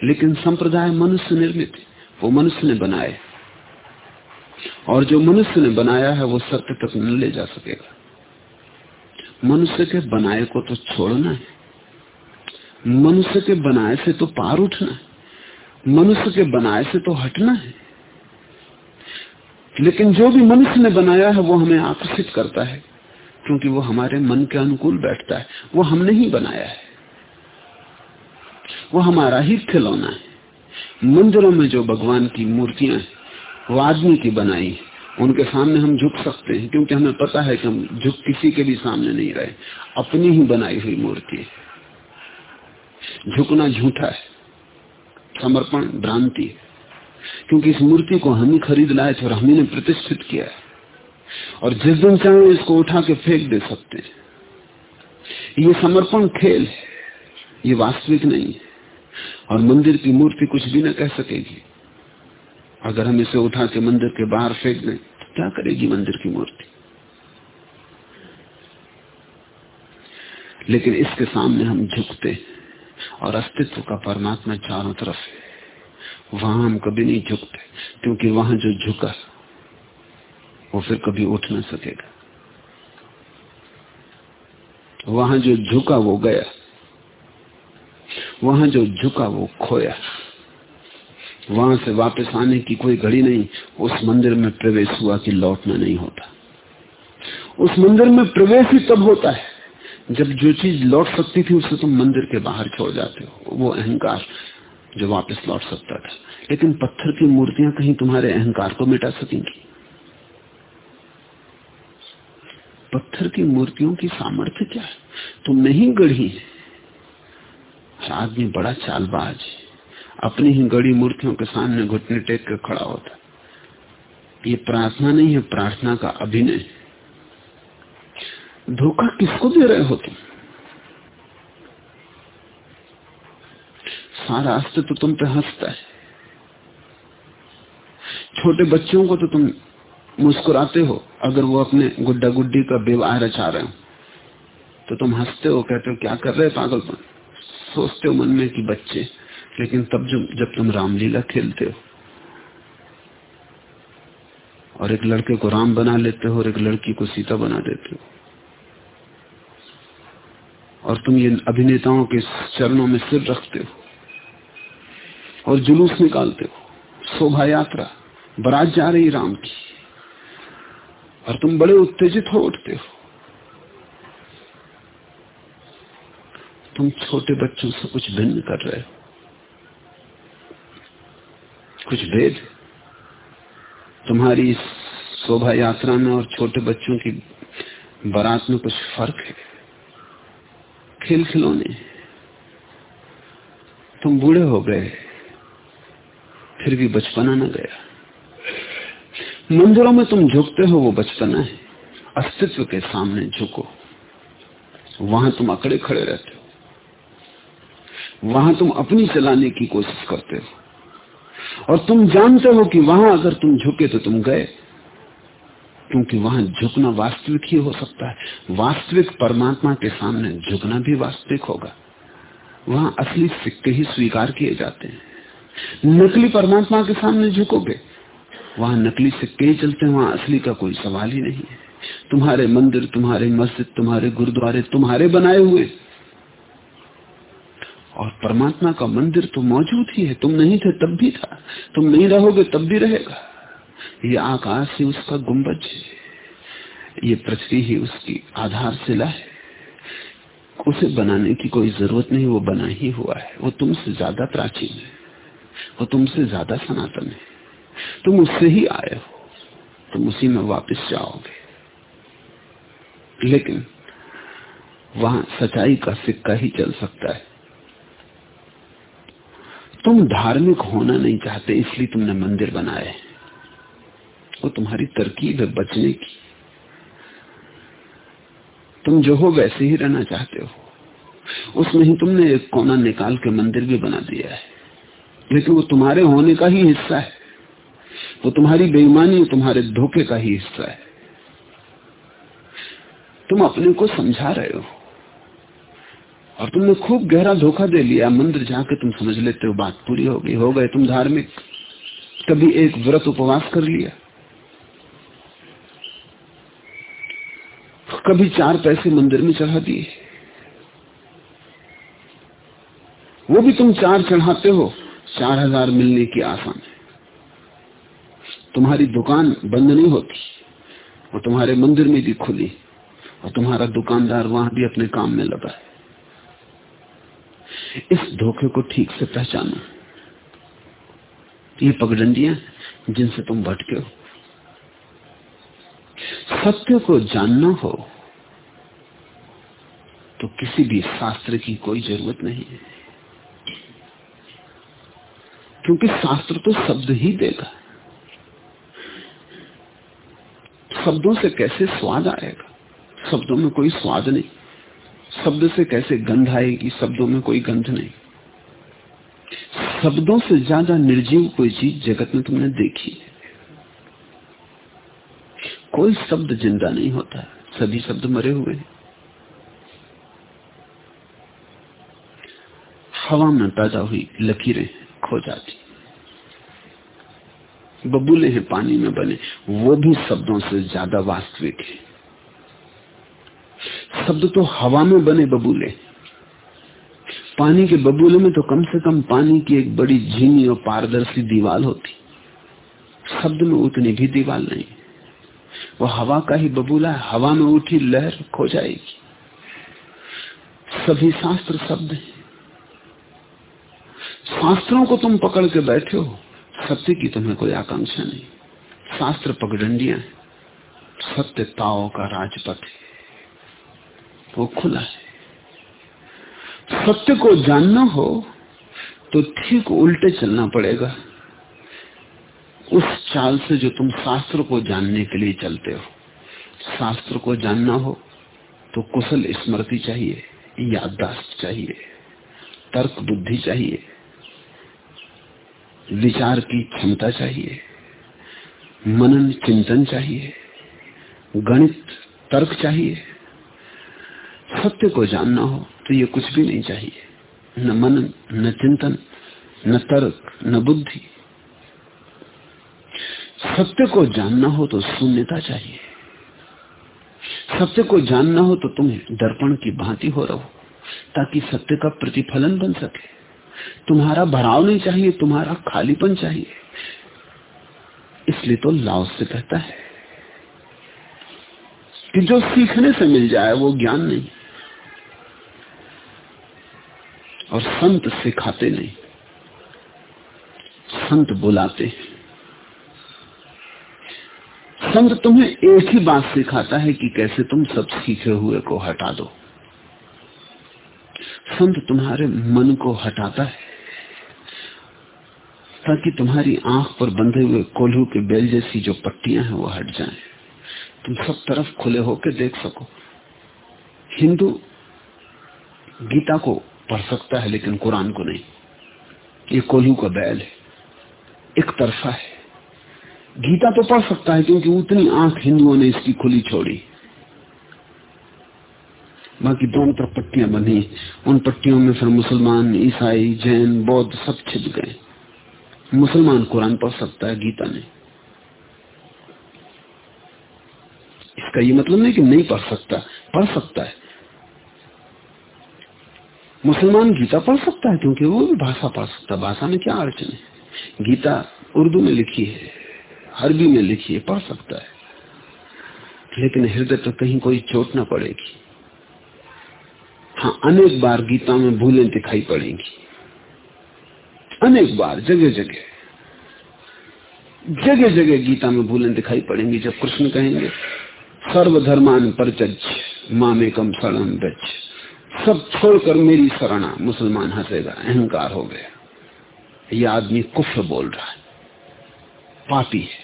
लेकिन संप्रदाय मनुष्य निर्मित है। वो मनुष्य ने बनाए और जो मनुष्य ने बनाया है, वो सत्य तक न ले जा सकेगा। मनुष्य के बनाए को तो छोड़ना है। मनुष्य के बनाए से तो पार उठना है। मनुष्य के बनाए से तो हटना है। लेकिन जो भी मनुष्य ने बनाया है, वो हमें आकर्षित करता है, क्योंकि वो हमारे मन के अनुकूल बैठता है। वो हमने ही बनाया है। वो हमारा ही खिलौना है। मंदिरों में जो भगवान की मूर्तियाँ हैं वो आदमी की बनाई। उनके सामने हम झुक सकते हैं, क्योंकि हमें पता है कि हम झुक किसी के भी सामने नहीं रहे। अपनी ही बनाई हुई मूर्ति है। झुकना झूठा है। समर्पण भ्रांति क्योंकि इस मूर्ति को हम ही खरीद लाए थे और हम ही ने प्रतिष्ठित किया है। और जिस दिन चाहे इसको उठा के फेंक दे सकते हैं, ये समर्पण खेल है। ये वास्तविक नहीं है। और मंदिर की मूर्ति कुछ भी न कह सकेगी। अगर हम इसे उठा के मंदिर के बाहर फेंक दें तो क्या करेगी मंदिर की मूर्ति? लेकिन इसके सामने हम झुकते और अस्तित्व का परमात्मा चारों तरफ़ है। वहाँ हम कभी नहीं झुकते, क्योंकि वहाँ जो झुका, वो फिर कभी उठ ना सकेगा। वहाँ जो झुका, वो गया। वहाँ जो झुका, वो खोया। वहाँ से वापस आने की कोई घड़ी नहीं। उस मंदिर में प्रवेश हुआ कि लौटना नहीं होता। उस मंदिर में प्रवेश ही तब होता है, जब जो चीज़ लौट सकती थी उसे तुम मंदिर के बाहर छोड़ जाते हो। वो अहंकार जो वापस लौट सकता था। लेकिन पत्थर की मूर्तियाँ कहीं तुम्हारे अहंकार को मिटा सकेंगी। पत्थर की मूर्तियों की सामर्थ्य क्या है? तुम नहीं गढ़ी है। आदमी बड़ा चालबाज है। अपनी ही गड़ी मूर्तियों के सामने घुटने टेक कर खड़ा होता ये प्रार्थना नहीं है, प्रार्थना का अभिनय। धोखा किसको दे रहे हो तुम सारा अस्तित्व तो तुम पे हंसता है। छोटे बच्चों को तो तुम मुस्कुराते हो, अगर वो अपने गुड्डा गुड्डी का विवाह रचा रहे हो। तो तुम हँसते हो, कहते हो, क्या कर रहे पागलपन? सोचते हो मन में कि बच्चे लेकिन तब जब जब तुम रामलीला खेलते हो और एक लड़के को राम बना लेते हो और एक लड़की को सीता बना देते हो और तुम ये अभिनेताओं के चरणों में सिर रखते हो और जुलूस निकालते हो शोभा यात्रा बरात जा रही राम की और तुम बड़े उत्तेजित हो उठते हो। तुम छोटे बच्चों से कुछ भिन्न कर रहे हो। कुछ भेद? तुम्हारी शोभा यात्रा में और छोटे बच्चों की बारात में कुछ फ़र्क है? खेल खिलौने तुम बूढ़े हो गए, फिर भी बचपना न गया। मंदिरों में तुम झुकते हो, वो बचपना है। अस्तित्व के सामने झुको। वहाँ तुम अकड़े खड़े रहते हो। वहाँ तुम अपनी चलाने की कोशिश करते हो। और तुम जानते हो कि वहाँ अगर तुम झुके तो तुम गए। क्योंकि वहाँ झुकना वास्तविक ही हो सकता है। वास्तविक परमात्मा के सामने झुकना भी वास्तविक होगा। वहाँ असली सिक्के ही स्वीकार किए जाते हैं। नकली परमात्मा के सामने झुकोगे। वहाँ नकली सिक्के ही चलते हैं, वहाँ असली का कोई सवाल ही नहीं है। तुम्हारे मंदिर, तुम्हारे मस्जिद, तुम्हारे गुरुद्वारे, तुम्हारे बनाए हुए और परमात्मा का मंदिर तो मौजूद ही है। तुम नहीं थे, तब भी था। तुम नहीं रहोगे, तब भी रहेगा। ये आकाश ही उसका गुंबज है। ये पृथ्वी ही उसकी आधारशिला है। उसे बनाने की कोई ज़रूरत नहीं, वो बना ही हुआ है। वो तुमसे ज़्यादा प्राचीन है। वो तुमसे ज़्यादा सनातन है। तुम उससे ही आए हो। तुम उसी में वापस जाओगे। लेकिन वहाँ सच्चाई का सिक्का ही चल सकता है। तुम धार्मिक होना नहीं चाहते, इसलिए तुमने मंदिर बनाए वो तुम्हारी तरकीब है बचने की। तुम जो हो वैसे ही रहना चाहते हो। उसमें ही तुमने एक कोना निकाल के मंदिर भी बना दिया है। लेकिन वो तुम्हारे होने का ही हिस्सा है। वो तुम्हारी बेईमानी तुम्हारे धोखे का ही हिस्सा है। तुम अपने को समझा रहे हो। और तुमने खूब गहरा धोखा दे लिया। मंदिर जाके तुम समझ लेते हो, बात पूरी हो गई, हो गए तुम धार्मिक। कभी एक व्रत उपवास कर लिया। कभी चार पैसे मंदिर में चढ़ा दिए। वो भी तुम चार चढ़ाते हो, चार हज़ार मिलने की आशा में। तुम्हारी दुकान बंद नहीं होती, और तुम्हारे मंदिर में भी खुली, और तुम्हारा दुकानदार वहाँ भी अपने काम में लगा है। इस धोखे को ठीक से पहचानो। ये पगडंडियाँ जिनसे तुम भटके हो। सत्य को जानना हो तो किसी भी शास्त्र की कोई ज़रूरत नहीं है। क्योंकि शास्त्र तो शब्द ही देगा। शब्दों से कैसे स्वाद आएगा? शब्दों में कोई स्वाद नहीं। शब्द से कैसे गंध आएगी? शब्दों में कोई गंध नहीं। शब्दों से ज़्यादा निर्जीव कोई चीज़ जगत में तुमने देखी कोई शब्द ज़िंदा नहीं होता। सभी शब्द मरे हुए हैं। हवा में पैदा हुई लकीरें खो जाती। बबूले हैं, पानी में बने। वो भी शब्दों से ज़्यादा वास्तविक है। शब्द तो हवा में बने बबूले। पानी के बबूले में तो कम से कम पानी की एक बड़ी झीनी और पारदर्शी दीवार होती। शब्द में उतनी भी दीवार नहीं। वो हवा का ही बबूला है, हवा में उठी लहर खो जाएगी। सभी शास्त्र शब्द हैं। शास्त्रों को तुम पकड़ के बैठे हो, सत्य की तुम्हें कोई आकांक्षा नहीं। शास्त्र पगडंडिया है। सत्य ताओ का राजपथ है। वो खुला है। सत्य को जानना हो तो ठीक उल्टे चलना पड़ेगा। उस चाल से जो तुम शास्त्र को जानने के लिए चलते हो, शास्त्र को जानना हो तो कुशल स्मृति चाहिए, याददाश्त चाहिए, तर्क बुद्धि चाहिए, विचार की क्षमता चाहिए, मनन चिंतन चाहिए, गणित तर्क चाहिए। सत्य को जानना हो तो ये कुछ भी नहीं चाहिए। न मनन न चिंतन, न तर्क, न बुद्धि। सत्य को जानना हो तो शून्यता चाहिए। सत्य को जानना हो तो तुम्हें दर्पण की भांति हो रहो, ताकि सत्य का प्रतिफलन बन सके। तुम्हारा भराव नहीं चाहिए, तुम्हारा खालीपन चाहिए। इसलिए तो लाओ से कहता है कि जो सीखने से मिल जाए, वो ज्ञान नहीं। संत सिखाते नहीं, संत बुलाते संत तुम्हें एक ही बात सिखाता है कि कैसे तुम सब सीखे हुए को हटा दो। संत तुम्हारे मन को हटाता है, ताकि तुम्हारी आँख पर बंधे हुए कोल्हू के बेल जैसी जो पट्टियाँ हैं वो हट जाएँ। तुम सब तरफ़ खुले होकर देख सको। हिंदू गीता को पढ़ सकता है, लेकिन कुरान को नहीं। ये कोल्हू का बैल है। एक तरफा है। गीता तो पढ़ सकता है, क्योंकि उतनी आँख हिंदुओं ने इसकी खुली छोड़ी। बाकी दोनों तरफ़ पट्टियाँ बनी। उन पट्टियों में फिर मुसलमान, ईसाई, जैन, बौद्ध सब छिप गए। मुसलमान कुरान पढ़ सकता है, गीता ने। इसका ये मतलब नहीं कि नहीं पढ़ सकता। पढ़ सकता है। मुसलमान गीता पढ़ सकता है, क्योंकि वो भी भाषा पढ़ सकता है। भाषा में क्या अड़चन है? गीता उर्दू में लिखी है, अरबी में लिखी है, पढ़ सकता है। लेकिन हृदय तो कहीं कोई चोट ना पड़ेगी। हाँ अनेक बार गीता में भूलें दिखाई पड़ेंगी। अनेक बार जगह जगह जगह जगह गीता में भूलें दिखाई पड़ेंगी, जब कृष्ण कहेंगे, सर्वधर्मान परचज मामेकम शरण बच सब छोड़कर मेरी शरणा। मुसलमान हंसेगा, अहंकार हो गया। यह आदमी कुफ्र बोल रहा है। पापी है।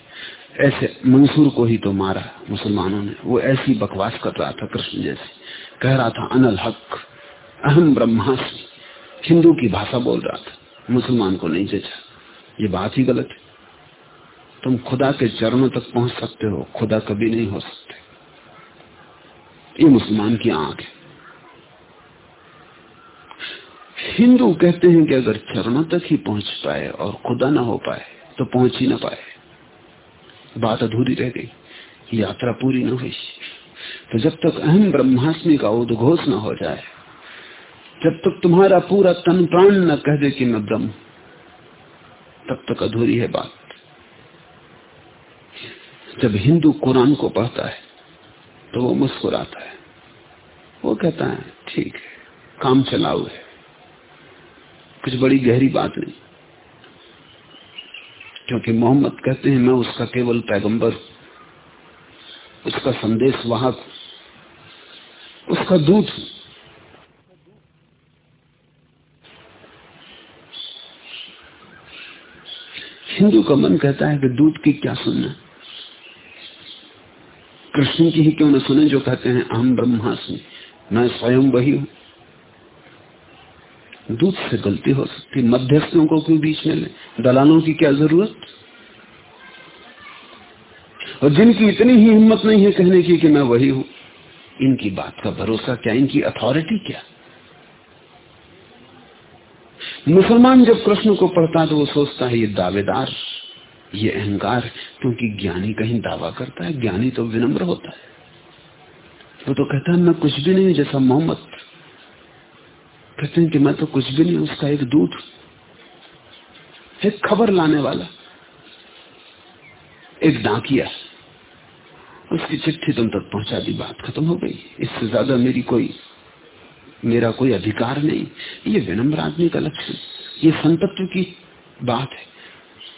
ऐसे मंसूर को ही तो मारा मुसलमानों ने। वो ऐसी बकवास कर रहा था कृष्ण जैसे। कह रहा था, अनल हक, अहम ब्रह्मास्मि। हिंदू की भाषा बोल रहा था। मुसलमान को नहीं जचा। ये बात ही गलत है। तुम खुदा के चरणों तक पहुँच सकते हो, खुदा कभी नहीं हो सकते। ये मुसलमान की आँख है। हिंदू कहते हैं कि अगर चरणों तक ही पहुँच पाए और खुदा ना हो पाए तो पहुँच ही ना पाए। बात अधूरी रह गई, यात्रा पूरी ना हुई। तो जब तक अहम ब्रह्मास्मि का उद्घोष न हो जाए, जब तक तुम्हारा पूरा तन प्राण न कह दे कि मैं ब्रह्म, तब तक अधूरी है बात। जब हिंदू कुरान को पढ़ता है तो वो मुस्कुराता है। वो कहता है, ठीक है, काम चलाऊ है। कुछ बड़ी गहरी बात नहीं। क्योंकि मोहम्मद कहते हैं, मैं उसका केवल पैगंबर, उसका संदेश वाहक उसका दूध हिंदू का मन कहता है कि दूध की क्या सुनना। कृष्ण की ही क्यों न सुने जो कहते हैं, अहम ब्रह्मास्मि, मैं स्वयं वही हूँ। दूध से गलती हो सकती, मध्यस्थों को क्यों बीच में ले? दलालों की क्या ज़रूरत? और जिनकी इतनी ही हिम्मत नहीं है कहने की कि मैं वही हूँ, इनकी बात का भरोसा क्या? इनकी अथॉरिटी क्या? मुसलमान जब कृष्ण को पढ़ता है तो वो सोचता है, ये दावेदार, ये अहंकार क्योंकि ज्ञानी कहीं दावा करता है, ज्ञानी तो विनम्र होता है। वो तो कहता है, मैं कुछ भी नहीं, जैसा मोहम्मद कहते हैं कि मैं तो कुछ भी नहीं, उसका एक दूध एक खबर लाने वाला, एक डाकिया, उसकी चिट्ठी तुम तक पहुँचा दी, बात खत्म हो गई। इससे ज़्यादा मेरी कोई, मेरा कोई अधिकार नहीं। ये विनम्र आदमी का लक्षण, ये संतत्व की बात है।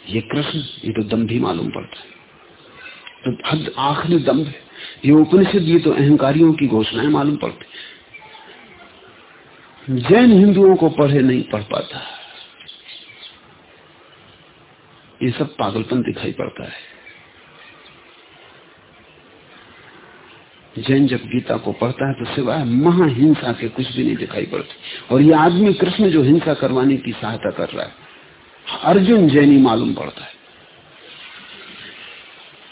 ये कृष्ण, ये तो दम भी मालूम पड़ता है। तो हद आखिरी दम है। ये उपनिषद, ये तो अहंकारियों की घोषणाएँ मालूम पड़ती। जैन हिंदुओं को पढ़े नहीं पढ़ पाता। ये सब पागलपन दिखाई पड़ता है। जैन जब गीता को पढ़ता है तो सिवाय महाहिंसा के कुछ भी नहीं दिखाई पड़ती। और ये आदमी कृष्ण जो हिंसा करवाने की सहायता कर रहा है, अर्जुन जैनी मालूम पड़ता है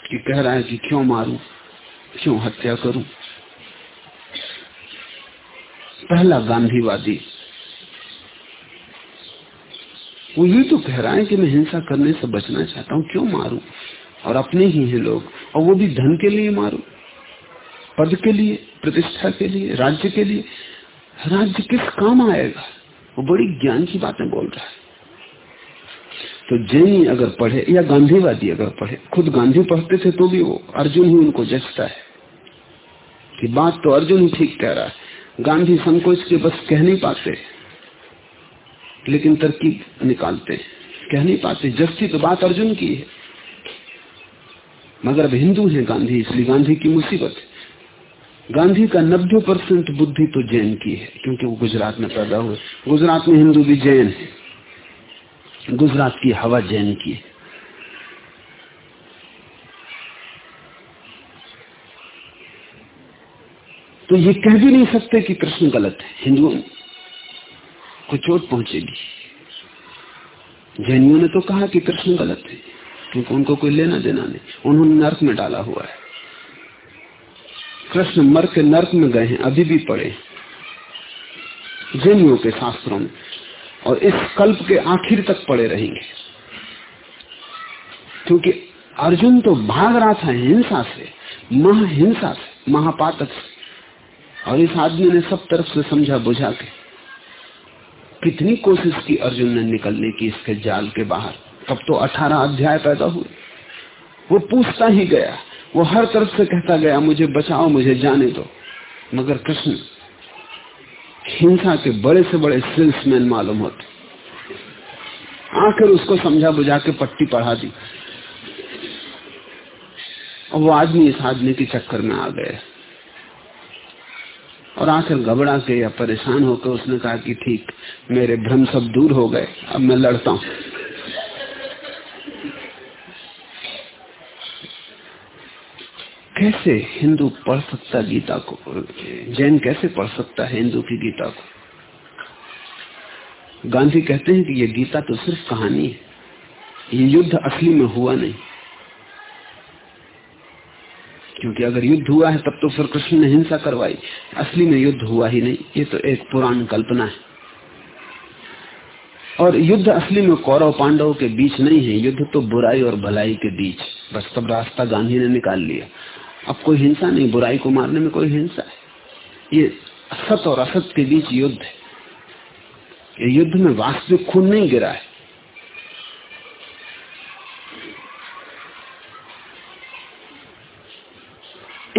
कि कह रहा है कि क्यों मारूं, क्यों हत्या करूँ। पहला गांधीवादी। वो ये तो कह रहा है कि मैं हिंसा करने से बचना चाहता हूँ, क्यों मारू? और अपने ही हैं लोग, और वो भी धन के लिए मारूं? पद के लिए, प्रतिष्ठा के लिए, राज्य के लिए? राज्य किस काम आएगा? वो बड़ी ज्ञान की बातें बोल रहा है। तो जैनी अगर पढ़े, या गांधीवादी अगर पढ़े, खुद गांधी पढ़ते थे तो भी वो अर्जुन ही उनको जचता है। कि बात तो अर्जुन ही ठीक कह रहा है। गांधी संकोच के बस कह नहीं पाते, लेकिन तरकीब निकालते, कह नहीं पाते। जस्ती तो बात अर्जुन की है। मगर अब हिंदू है गांधी, इसलिए गांधी की मुसीबत। गांधी का 90 परसेंट बुद्धि तो जैन की है, क्योंकि वो गुजरात में पैदा हुए। गुजरात में हिंदू भी जैन है। गुजरात की हवा जैन की है। तो ये कह भी नहीं सकते कि कृष्ण गलत है। हिंदुओं को चोट पहुंचेगी। जैनियों ने तो कहा कि कृष्ण गलत है, क्योंकि उनको कोई लेना देना नहीं। उन्होंने नर्क में डाला हुआ है। कृष्ण मर के नर्क में गए हैं, अभी भी पड़े जैनियों के शास्त्रों में और इस कल्प के आखिर तक पड़े रहेंगे। क्योंकि अर्जुन तो भाग रहा था हिंसा से, महाहिंसा से, महापातक से। और इस आदमी ने सब तरफ़ से समझा बुझा के कितनी कोशिश की अर्जुन ने निकलने की इसके जाल के बाहर। तब तो अठारह अध्याय पैदा हुए। वो पूछता ही गया। वो हर तरफ़ से कहता गया, मुझे बचाओ, मुझे जाने दो। मगर कृष्ण, हिंसा के बड़े से बड़े सेल्समैन मालूम होते। आखिर उसको समझा बुझा के पट्टी पढ़ा दी। और वो आदमी इस आदमी के चक्कर में आ गए और आखिर घबरा के या परेशान होकर उसने कहा कि ठीक, मेरे भ्रम सब दूर हो गए, अब मैं लड़ता हूँ। कैसे हिंदू पढ़ सकता गीता को? जैन कैसे पढ़ सकता है हिंदू की गीता को? गांधी कहते हैं कि ये गीता तो सिर्फ़ कहानी है, ये युद्ध असली में हुआ नहीं। क्योंकि अगर युद्ध हुआ है, तब तो फिर कृष्ण ने हिंसा करवाई। असली में युद्ध हुआ ही नहीं, ये तो एक पुरान कल्पना है। और युद्ध असली में कौरव पांडव के बीच नहीं है, युद्ध तो बुराई और भलाई के बीच। बस तब रास्ता गांधी ने निकाल लिया। अब कोई हिंसा नहीं, बुराई को मारने में कोई हिंसा है। ये सत और असत के बीच युद्ध है। युद्ध में वास्तविक खून नहीं गिरा है।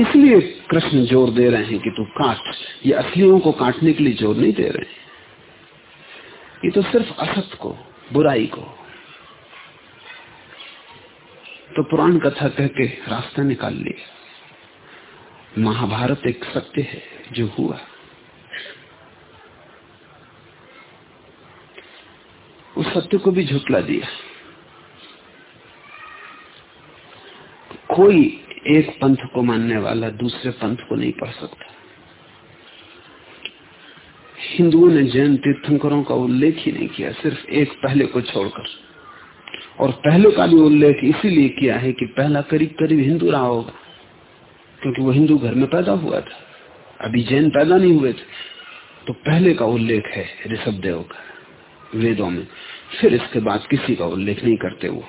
इसलिए कृष्ण ज़ोर दे रहे हैं कि तू काट। ये असलियों को काटने के लिए ज़ोर नहीं दे रहे। ये तो सिर्फ़ असत को, बुराई को। तो पुराण कथा कह के रास्ता निकाल लिया। महाभारत एक सत्य है जो हुआ। उस सत्य को भी झुटला दिया। कोई एक पंथ को मानने वाला दूसरे पंथ को नहीं पढ़ सकता। हिंदुओं ने जैन तीर्थंकरों का उल्लेख ही नहीं किया, सिर्फ़ एक पहले को छोड़कर। और पहले का भी उल्लेख इसीलिए किया है कि पहला करीब करीब हिंदू रहा होगा, क्योंकि वो हिंदू घर में पैदा हुआ था। अभी जैन पैदा नहीं हुए थे। तो पहले का उल्लेख है ऋषभ देव का, वेदों में। फिर इसके बाद किसी का उल्लेख नहीं करते वो।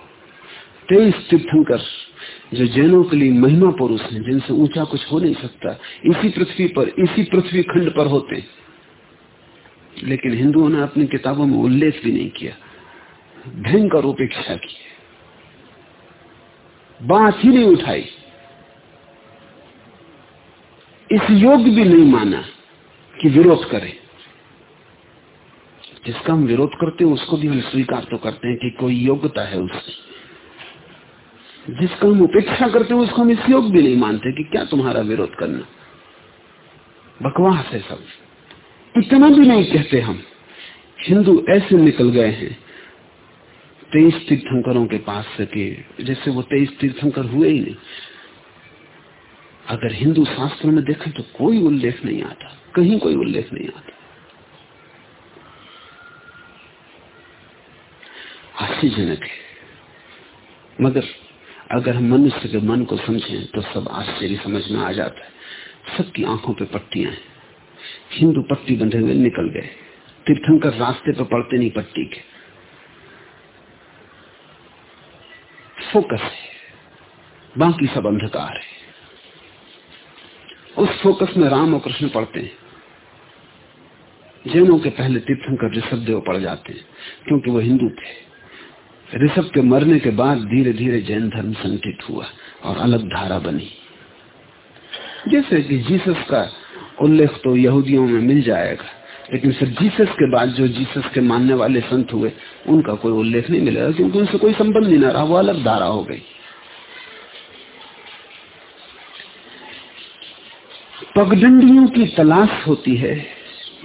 तेईस तीर्थंकर जो जैनों के लिए महिमा पुरुष हैं, जिनसे ऊँचा कुछ हो नहीं सकता। इसी पृथ्वी पर, इसी पृथ्वी खंड पर होते। लेकिन हिंदुओं ने अपनी किताबों में उल्लेख भी नहीं किया। भयंकर उपेक्षा की। बात ही नहीं उठाई। इस योग्य भी नहीं माना कि विरोध करें। जिसका हम विरोध करते हैं, उसको भी हम स्वीकार तो करते हैं कि कोई योग्यता है उसकी। जिसका हम उपेक्षा करते हैं, उसको हम इस योग भी नहीं मानते कि क्या तुम्हारा विरोध करना। बकवास है सब। इतना भी नहीं कहते हम। हिंदू ऐसे निकल गए हैं, तेईस तीर्थंकरों के पास से कि जैसे वो तेईस तीर्थंकर हुए ही नहीं। अगर हिंदू शास्त्र में देखें तो कोई उल्लेख नहीं आता। कहीं कोई उल्लेख नहीं आता। आश्चर्यजनक है। मगर अगर हम मनुष्य के मन को समझें तो सब आश्चर्य समझ में आ जाता है। सबकी आँखों पे पट्टियाँ हैं। हिंदू पट्टी बंधे हुए निकल गए। तीर्थंकर रास्ते पे पड़ते नहीं पट्टी के। फोकस है। बाकी सब अंधकार है। उस फोकस में राम और कृष्ण पढ़ते हैं। जैनों के पहले तीर्थंकर ऋषभ देव पड़ जाते हैं, क्योंकि वो हिंदू थे। ऋषभ के मरने के बाद धीरे धीरे जैन धर्म संकित हुआ और अलग धारा बनी। जैसे कि जीसस का उल्लेख तो यहूदियों में मिल जाएगा, लेकिन फिर जीसस के बाद जो जीसस के मानने वाले संत हुए, उनका कोई उल्लेख नहीं मिलेगा क्योंकि उनसे कोई संबंध नहीं रहा, वो अलग धारा हो गई। पगडंडियों की तलाश होती है,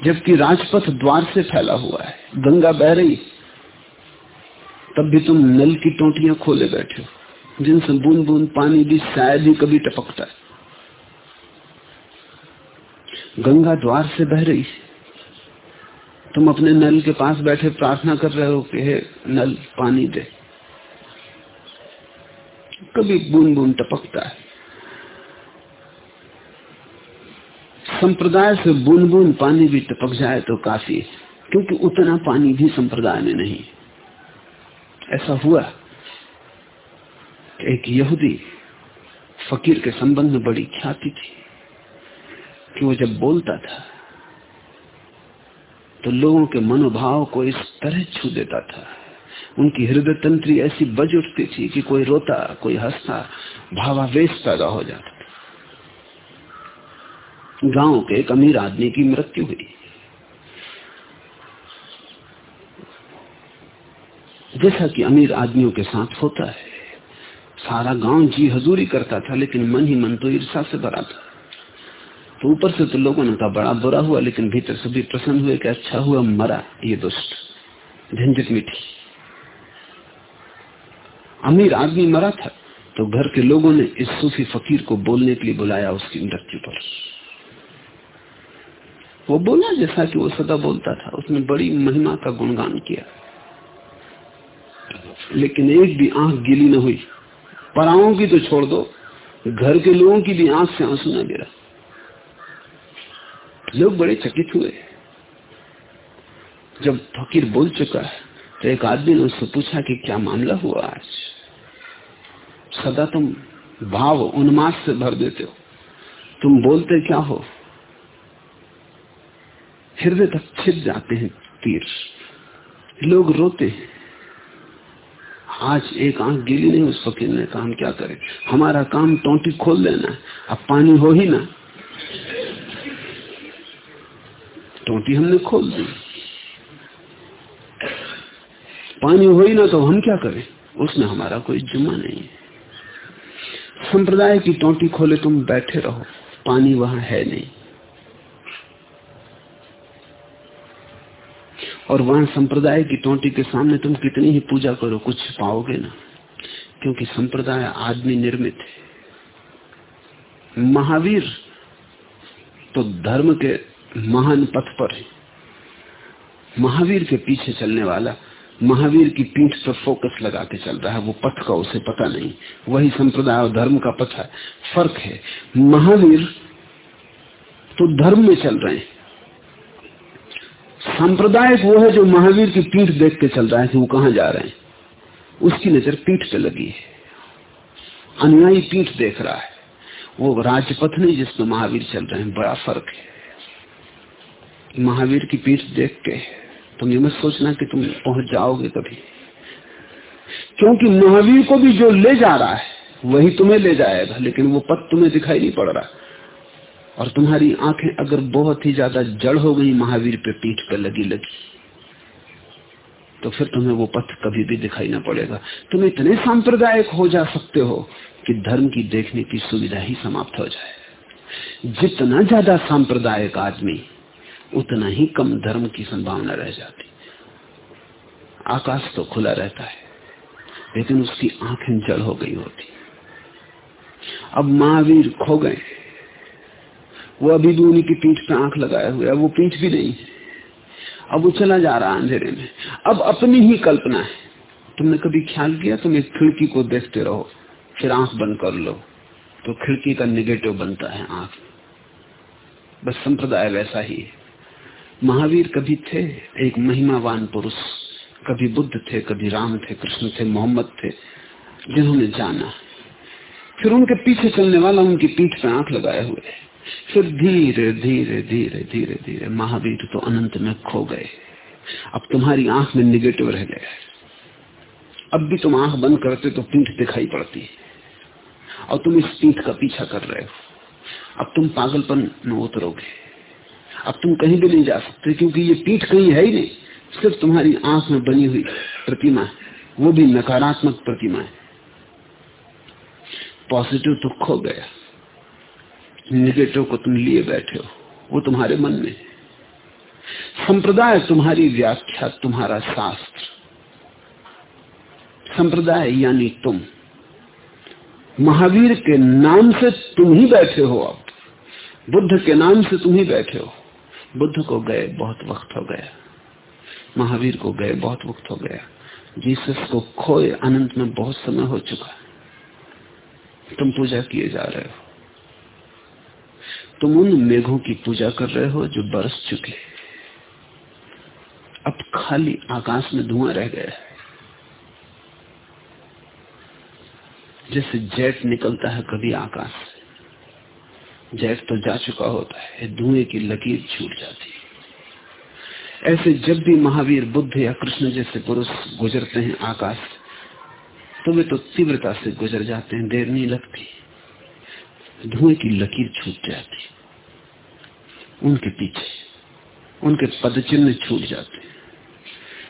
जबकि राजपथ द्वार से फैला हुआ है, गंगा बह रही तब भी तुम नल की टोटियाँ खोले बैठे हो। जिनसे बूंद बूंद पानी भी शायद ही कभी टपकता है। गंगा द्वार से बह रही है। तुम अपने नल के पास बैठे प्रार्थना कर रहे हो कि हे नल, पानी दे। कभी बूंद बूंद टपकता है। संप्रदाय से बूंद बूंद पानी भी टपक जाए तो काफ़ी क्योंकि उतना पानी भी संप्रदाय में नहीं है। ऐसा हुआ एक यहूदी फकीर के संबंध में बड़ी ख्याति थी कि वो जब बोलता था तो लोगों के मनोभाव को इस तरह छू देता था। उनकी हृदय तंत्री ऐसी बज उठती थी कि कोई रोता, कोई हंसता, भावावेश पैदा हो जाता था। गाँव के एक अमीर आदमी की मृत्यु हुई। जैसा कि अमीर आदमियों के साथ होता है। सारा गाँव जी हजूरी करता था, लेकिन मन ही मन तो ईर्षा से भरा था। तो ऊपर से तो लोगों ने कहा, बड़ा बुरा हुआ, लेकिन भीतर से भी प्रसन्न हुए कि अच्छा हुआ, मरा ये दुष्ट, झंझट मिठी अमीर आदमी मरा था तो घर के लोगों ने इस सूफी फकीर को बोलने के लिए बुलाया उसकी मृत्यु पर। वो बोला जैसा कि वो सदा बोलता था, उसने बड़ी महिमा का गुणगान किया। लेकिन एक भी आँख गिली न हुई। पराओं की तो छोड़ दो, घर के लोगों की भी आँख से आँसू न गिरा। लोग बड़े चकित हुए। जब फकीर बोल चुका है तो एक आदमी ने उससे पूछा कि क्या मामला हुआ आज? सदा तुम भाव, उन्माद से भर देते हो। तुम बोलते क्या हो? हृदय तक छिप जाते हैं तीर। लोग रोते हैं। आज एक आँख गीली नहीं उस फकीर ने कहा, हम क्या करें? हमारा काम टोटी खोल देना अब पानी हो ही ना। टोटी हमने खोल दी। पानी हो ही ना तो हम क्या करें? उसमें हमारा कोई जुम्मा नहीं है। संप्रदाय की टोटी खोले तुम बैठे रहो। पानी वहाँ है नहीं। और वहाँ संप्रदाय की टोटी के सामने तुम कितनी ही पूजा करो, कुछ पाओगे ना। क्योंकि संप्रदाय आदमी निर्मित है। महावीर तो धर्म के महान पथ पर है। महावीर के पीछे चलने वाला, महावीर की पीठ पर फोकस लगा के चल रहा है, वो पथ का उसे पता नहीं। वही संप्रदाय और धर्म का पथ है। फ़र्क है, महावीर तो धर्म में चल रहे हैं। सांप्रदायिक वो है जो महावीर की पीठ देख के चल रहा है कि वो कहा जा रहे हैं। उसकी नज़र पीठ पे लगी है। अनुयायी पीठ देख रहा है। वो राजपथ नहीं जिसमें महावीर चल रहे हैं, बड़ा फ़र्क है। महावीर की पीठ देख के तुम ये मत सोचना कि तुम पहुँच जाओगे कभी। क्योंकि महावीर को भी जो ले जा रहा है, वही तुम्हें ले जाएगा, लेकिन वो पथ तुम्हें दिखाई नहीं पड़ रहा। और तुम्हारी आँखें अगर बहुत ही ज़्यादा जड़ हो गई महावीर पे पीठ पे लगी लगी तो फिर तुम्हें वो पथ कभी भी दिखाई ना पड़ेगा। तुम इतने सांप्रदायिक हो जा सकते हो कि धर्म की देखने की सुविधा ही समाप्त हो जाए। जितना ज़्यादा सांप्रदायिक आदमी, उतना ही कम धर्म की संभावना रह जाती। आकाश तो खुला रहता है, लेकिन उसकी आँखें जड़ हो गई होती। अब महावीर खो गए। वो अभी भी उन्हीं की पीठ पे आँख लगाए हुए वो पीठ भी नहीं। है अब वो चला जा रहा अंधेरे में। अब अपनी ही कल्पना है। तुमने कभी ख्याल किया? तुम एक खिड़की को देखते रहो, फिर आँख बंद कर लो। तो खिड़की का निगेटिव बनता है आँख। बस संप्रदाय वैसा ही है। महावीर कभी थे, एक महिमावान पुरुष। कभी बुद्ध थे, कभी राम थे, कृष्ण थे, मोहम्मद थे, जिन्होंने जाना। फिर उनके पीछे चलने वाला उनकी पीठ पे आँख लगाए हुए फिर धीरे धीरे धीरे धीरे धीरे महावीर तो अनंत में खो गए। अब तुम्हारी आँख में निगेटिव रह गया अब भी तुम आँख बंद करते तो पीठ दिखाई पड़ती और तुम इस पीठ का पीछा कर रहे हो। अब तुम पागलपन में उतरोगे। अब तुम कहीं भी नहीं जा सकते, क्योंकि ये पीठ कहीं है ही नहीं। सिर्फ़ तुम्हारी आँख में बनी हुई प्रतिमा है। वो भी नकारात्मक प्रतिमा है। पॉजिटिव तो खो गया। निगेटिव को तुम लिए बैठे हो, वो तुम्हारे मन में है। संप्रदाय तुम्हारी व्याख्या, तुम्हारा शास्त्र। संप्रदाय यानी तुम। महावीर के नाम से तुम ही बैठे हो अब। बुद्ध के नाम से तुम ही बैठे हो। बुद्ध को गए बहुत वक्त हो गया। महावीर को गए बहुत वक्त हो गया। जीसस को खोए अनंत में बहुत समय हो चुका। तुम पूजा किए जा रहे हो। तुम उन मेघों की पूजा कर रहे हो जो बरस चुके अब खाली आकाश में धुआँ रह गया है। जैसे जेट निकलता है कभी आकाश से। जेट तो जा चुका होता है, धुएँ की लकीर छूट जाती है। ऐसे जब भी महावीर, बुद्ध या कृष्ण जैसे पुरुष गुजरते हैं आकाश तो वे तो तीव्रता से गुजर जाते हैं, देर नहीं लगती। धुएँ की लकीर छूट जाती उनके पीछे, उनके पद चिन्ह छूट जाते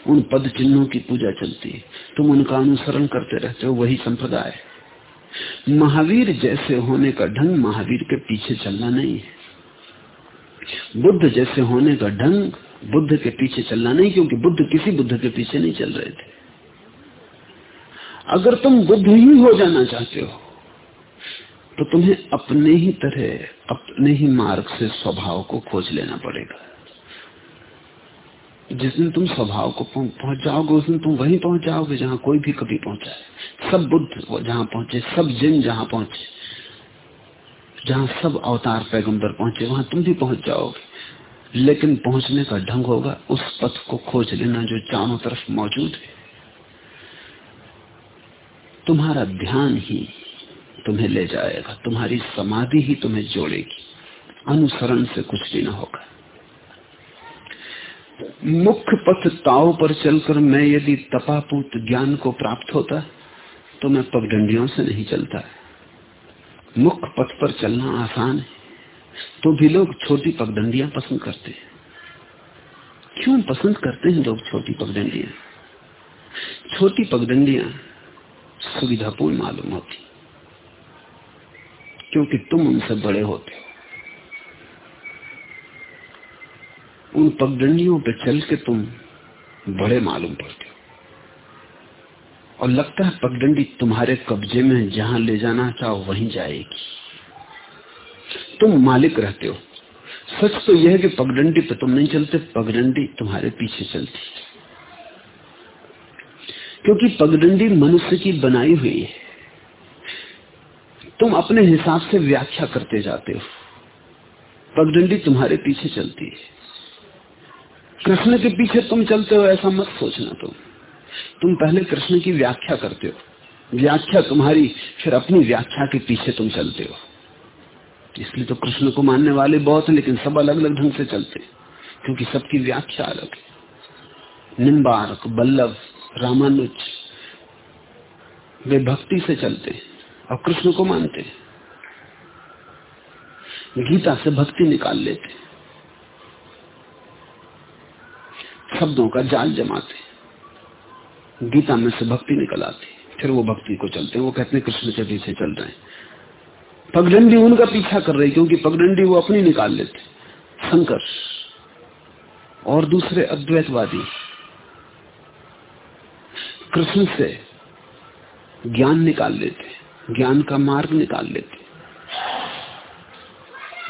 उन पद चिन्हों की पूजा चलती है। तुम उनका अनुसरण करते रहते हो, वही संप्रदाय महावीर जैसे होने का ढंग महावीर के पीछे चलना नहीं है। बुद्ध जैसे होने का ढंग बुद्ध के पीछे चलना नहीं, क्योंकि बुद्ध किसी बुद्ध के पीछे नहीं चल रहे थे। अगर तुम बुद्ध ही हो जाना चाहते हो तो तुम्हें अपने ही तरह, अपने ही मार्ग से स्वभाव को खोज लेना पड़ेगा। जिस दिन तुम स्वभाव को पहुँच जाओगे उस दिन तुम वहीं पहुँच जाओगे जहाँ कोई भी कभी पहुँचा है। सब बुद्ध जहाँ पहुँचे, सब जिन जहाँ पहुँचे, जहाँ सब अवतार पैगंबर पहुँचे, वहाँ तुम भी पहुँच जाओगे। लेकिन पहुँचने का ढंग होगा, उस पथ को खोज लेना जो चारों तरफ़ मौजूद है। तुम्हारा ध्यान ही तुम्हें ले जाएगा। तुम्हारी समाधि ही तुम्हें जोड़ेगी। अनुसरण से कुछ भी ना होगा। मुख्य पथ ताव पर चलकर मैं यदि तपापूत ज्ञान को प्राप्त होता तो मैं पगडंडियों से नहीं चलता। मुख्य पथ पर चलना आसान है। तो भी लोग छोटी पगडंडियाँ पसंद करते हैं। क्यों पसंद करते हैं लोग छोटी पगडंडियाँ? छोटी पगडंडियाँ सुविधापूर्ण मालूम होती। क्योंकि तुम उनसे बड़े होते हो। उन पगडंडियों पे चल के तुम बड़े मालूम पड़ते हो। और लगता है पगडंडी तुम्हारे कब्जे में जहाँ ले जाना चाहो वहीं जाएगी। तुम मालिक रहते हो। सच तो यह है कि पगडंडी पे तुम नहीं चलते, पगडंडी तुम्हारे पीछे चलती क्योंकि पगडंडी मनुष्य की बनाई हुई है। तुम अपने हिसाब से व्याख्या करते जाते हो। पगडंडी तुम्हारे पीछे चलती है। कृष्ण के पीछे तुम चलते हो, ऐसा मत सोचना तुम। तुम पहले कृष्ण की व्याख्या करते हो। व्याख्या तुम्हारी, फिर अपनी व्याख्या के पीछे तुम चलते हो। इसलिए तो कृष्ण को मानने वाले बहुत हैं, लेकिन सब अलग अलग ढंग से चलते क्योंकि सबकी व्याख्या अलग है। निम्बार्क बल्लभ, रामानुज, वे भक्ति से चलते और कृष्ण को मानते गीता से भक्ति निकाल लेते शब्दों का जाल जमाते गीता में से भक्ति निकल आती फिर वो भक्ति को चलते वो कहते हैं, कृष्ण के पीछे चल रहे हैं। पगडंडी उनका पीछा कर रही क्योंकि पगडंडी वो अपनी निकाल लेते शंकर और दूसरे अद्वैतवादी। कृष्ण से ज्ञान निकाल लेते ज्ञान का मार्ग निकाल लेते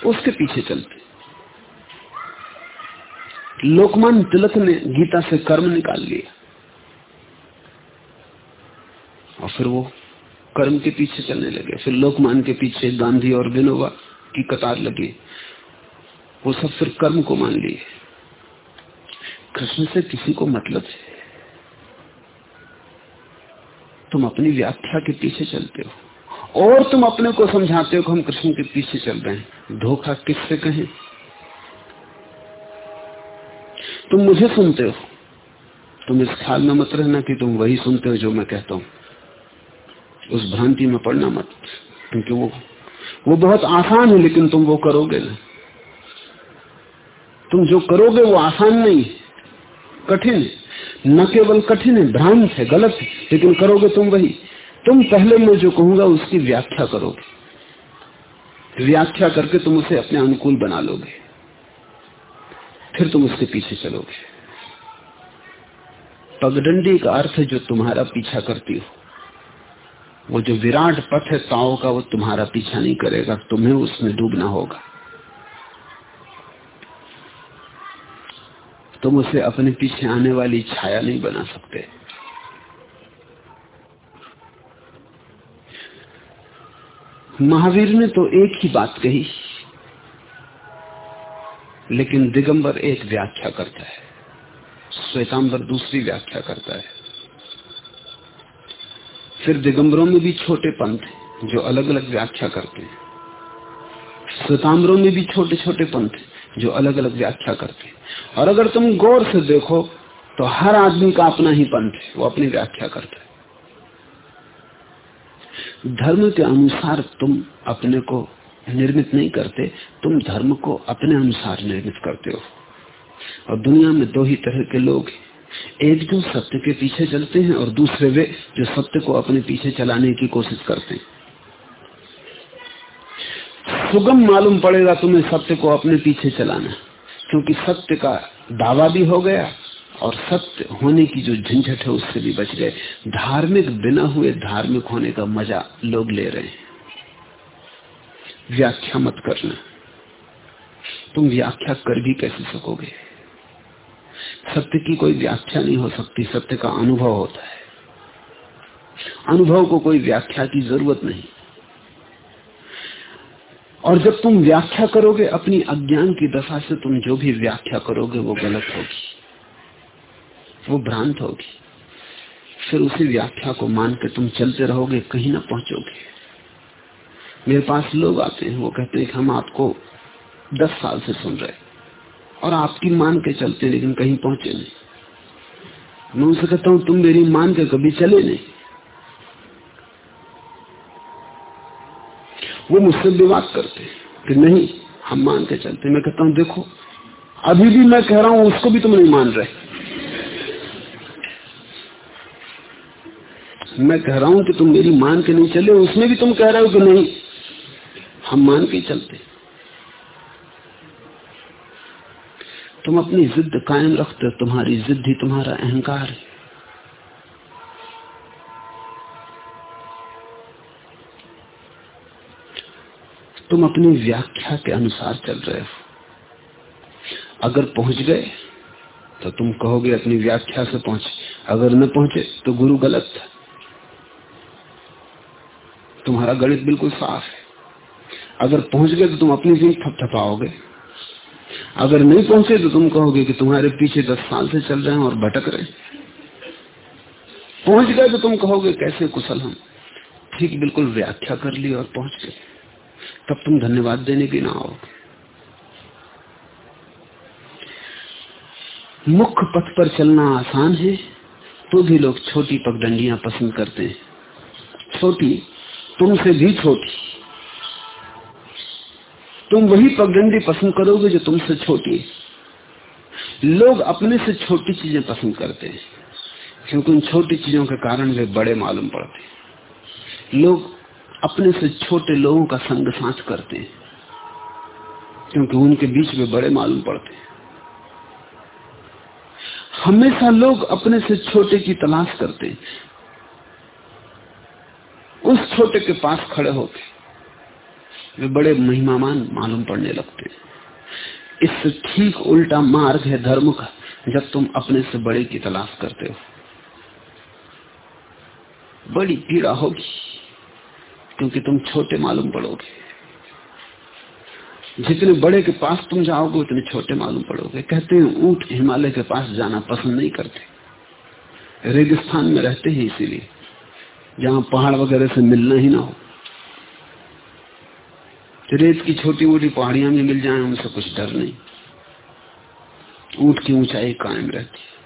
उसके पीछे चलते लोकमान तिलक ने गीता से कर्म निकाल लिया। और फिर वो कर्म के पीछे चलने लगे। फिर लोकमान के पीछे गांधी और विनोबा की कतार लगी। वो सब फिर कर्म को मान लिए। कृष्ण से किसी को मतलब है। तुम अपनी व्याख्या के पीछे चलते हो। और तुम अपने को समझाते हो कि हम कृष्ण के पीछे चल रहे हैं। धोखा किससे कहें? तुम मुझे सुनते हो। तुम इस ख्याल में मत रहना कि तुम वही सुनते हो जो मैं कहता हूँ। उस भ्रांति में पड़ना मत, क्योंकि वो वो बहुत आसान है, लेकिन तुम वो करोगे ना। तुम जो करोगे वो आसान नहीं कठिन न केवल कठिन है, भ्रांत है, गलत है, लेकिन करोगे तुम वही। तुम पहले मैं जो कहूँगा, उसकी व्याख्या करोगे। व्याख्या करके तुम उसे अपने अनुकूल बना लोगे। फिर तुम उसके पीछे चलोगे। पगडंडी का अर्थ है जो तुम्हारा पीछा करती हो। वो जो विराट पथ है ताओ का, वो तुम्हारा पीछा नहीं करेगा। तुम्हें उसमें डूबना होगा। तुम उसे अपने पीछे आने वाली छाया नहीं बना सकते। महावीर ने तो एक ही बात कही, लेकिन दिगंबर एक व्याख्या करता है, श्वेतांबर दूसरी व्याख्या करता है। फिर दिगंबरों में भी छोटे पंथ जो अलग अलग व्याख्या करते हैं। श्वेतांबरों में भी छोटे छोटे पंथ जो अलग अलग व्याख्या करते हैं। और अगर तुम गौर से देखो तो हर आदमी का अपना ही पंथ है, वो अपनी व्याख्या करता है। धर्म के अनुसार तुम अपने को निर्मित नहीं करते, तुम धर्म को अपने अनुसार निर्मित करते हो। और दुनिया में दो ही तरह के लोग एक जो सत्य के पीछे चलते हैं और दूसरे वे जो सत्य को अपने पीछे चलाने की कोशिश करते हैं। सुगम मालूम पड़ेगा तुम्हें सत्य को अपने पीछे चलाना, क्योंकि सत्य का दावा भी हो गया और सत्य होने की जो झंझट है, उससे भी बच गए धार्मिक बिना हुए धार्मिक होने का मज़ा लोग ले रहे हैं। व्याख्या मत करना। तुम व्याख्या कर भी कैसे सकोगे? सत्य की कोई व्याख्या नहीं हो सकती, सत्य का अनुभव होता है। अनुभव को कोई व्याख्या की ज़रूरत नहीं। और जब तुम व्याख्या करोगे, अपनी अज्ञान की दशा से तुम जो भी व्याख्या करोगे, वो गलत होगी। वो भ्रांत होगी। फिर उसी व्याख्या को मान के तुम चलते रहोगे, कहीं ना पहुंचोगे। मेरे पास लोग आते हैं, वो कहते हैं कि हम आपको दस साल से सुन रहे और आपकी मान के चलते लेकिन कहीं पहुँचे नहीं। मैं उनसे कहता हूँ, तुम मेरी मान के कभी चले नहीं। वो मुझसे विवाद करते कि नहीं, हम मान के चलते मैं कहता हूँ, देखो, अभी भी मैं कह रहा हूँ, उसको भी तुम नहीं मान रहे। मैं कह रहा हूँ कि तुम मेरी मान के नहीं चले, उसमें भी तुम कह रहे हो कि नहीं? हम मान के चलते। तुम अपनी जिद कायम रखते हो, तुम्हारी जिद ही तुम्हारा अहंकार है। तुम अपनी व्याख्या के अनुसार चल रहे हो। अगर पहुँच गए तो तुम कहोगे अपनी व्याख्या से पहुँचे। अगर न पहुँचे तो गुरु गलत था। तुम्हारा गणित बिल्कुल साफ़ है। अगर पहुँच गए तो तुम अपनी जिंद थपथपाओगे अगर नहीं पहुँचे तो तुम कहोगे कि तुम्हारे पीछे दस साल से चल रहे हैं और भटक रहे पहुँच गए तो तुम कहोगे, कैसे कुशल हम? ठीक, बिल्कुल व्याख्या कर ली और पहुँच गए। तब तुम धन्यवाद देने की ना आओगे। मुख्य पथ पर चलना आसान है तो भी लोग छोटी पगडंडियाँ पसंद करते हैं। छोटी तुमसे भी छोटी तुम वही पगडंडी पसंद करोगे जो तुमसे छोटी है। लोग अपने से छोटी चीज़ें पसंद करते हैं, क्योंकि उन छोटी चीज़ों के कारण वे बड़े मालूम पड़ते हैं। लोग अपने से छोटे लोगों का संग साथ करते हैं, क्योंकि उनके बीच में बड़े मालूम पड़ते हैं। हमेशा लोग अपने से छोटे की तलाश करते हैं उस छोटे के पास खड़े होते। वे बड़े महिमामान मालूम पड़ने लगते। इससे ठीक उल्टा मार्ग है धर्म का, जब तुम अपने से बड़े की तलाश करते हो। बड़ी पीड़ा होगी, क्योंकि तुम छोटे मालूम पड़ोगे। जितने बड़े के पास तुम जाओगे, उतने छोटे मालूम पड़ोगे। कहते हैं, ऊँट हिमालय के पास जाना पसंद नहीं करते। रेगिस्तान में रहते हैं इसीलिए। जहाँ पहाड़ वगैरह से मिलना ही ना हो। रेत की छोटी मोटी पहाड़ियाँ भी मिल जाए, उनसे कुछ डर नहीं। ऊँट की ऊंचाई कायम रहती है।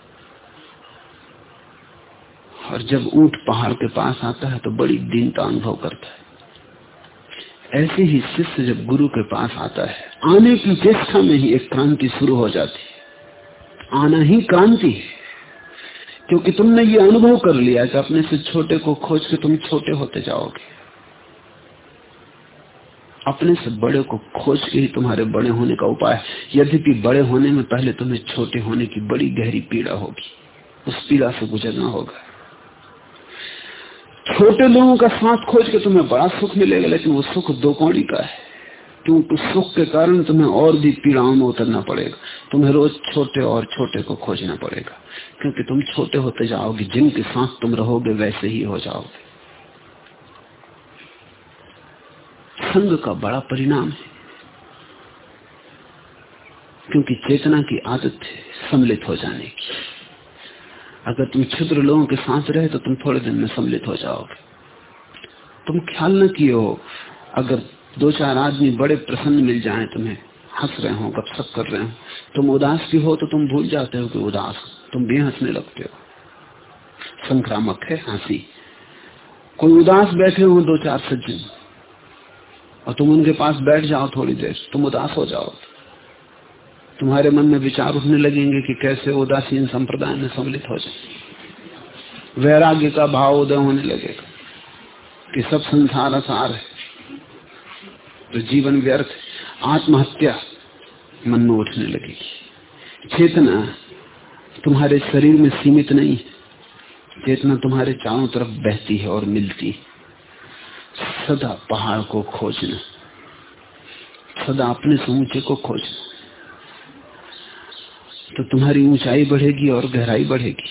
और जब ऊँट पहाड़ के पास आता है तो बड़ी दीनता अनुभव करता है। ऐसे ही शिष्य जब गुरु के पास आता है, आने की चेष्टा में ही एक क्रांति शुरू हो जाती है। आना ही क्रांति है। क्योंकि तुमने ये अनुभव कर लिया कि अपने से छोटे को खोज के तुम छोटे होते जाओगे। अपने से बड़े को खोज के ही तुम्हारे बड़े होने का उपाय यद्यपि बड़े होने में पहले तुम्हें छोटे होने की बड़ी गहरी पीड़ा होगी। उस पीड़ा से गुजरना होगा। छोटे लोगों का साथ खोज के तुम्हें बड़ा सुख मिलेगा, लेकिन वो सुख दो कौड़ी का है। क्योंकि सुख के कारण तुम्हें और भी पीड़ाओं में उतरना पड़ेगा। तुम्हें रोज छोटे और छोटे को खोजना पड़ेगा। क्योंकि तुम छोटे होते जाओगे, जिनके साथ तुम रहोगे वैसे ही हो जाओगे। संग का बड़ा परिणाम है। क्योंकि चेतना की आदत है सम्मिलित हो जाने की। अगर तुम क्षुद्र लोगों के साथ रहे तो तुम थोड़े दिन में सम्मिलित हो जाओगे। तुम ख्याल न किए हो, अगर दो चार आदमी बड़े प्रसन्न मिल जाएँ तुम्हें, हंस रहे हो, गपशप कर रहे हो। तुम उदास भी हो तो तुम भूल जाते हो कि उदास तुम भी हंसने लगते हो। संक्रामक है हँसी। कोई उदास बैठे हो दो चार सज्जन, और तुम उनके पास बैठ जाओ थोड़ी देर, तुम उदास हो जाओ। तुम्हारे मन में विचार उठने लगेंगे कि कैसे उदासीन संप्रदाय में सम्मिलित हो जाए। वैराग्य का भाव उदय होने लगेगा कि सब संसार असार है। तो जीवन व्यर्थ, आत्महत्या मन में उठने लगेगी। चेतना तुम्हारे शरीर में सीमित नहीं है। चेतना तुम्हारे चारों तरफ़ बहती है और मिलती सदा पहाड़ को खोजना, सदा अपने समूचे को खोजना। तो तुम्हारी ऊंचाई बढ़ेगी और गहराई बढ़ेगी।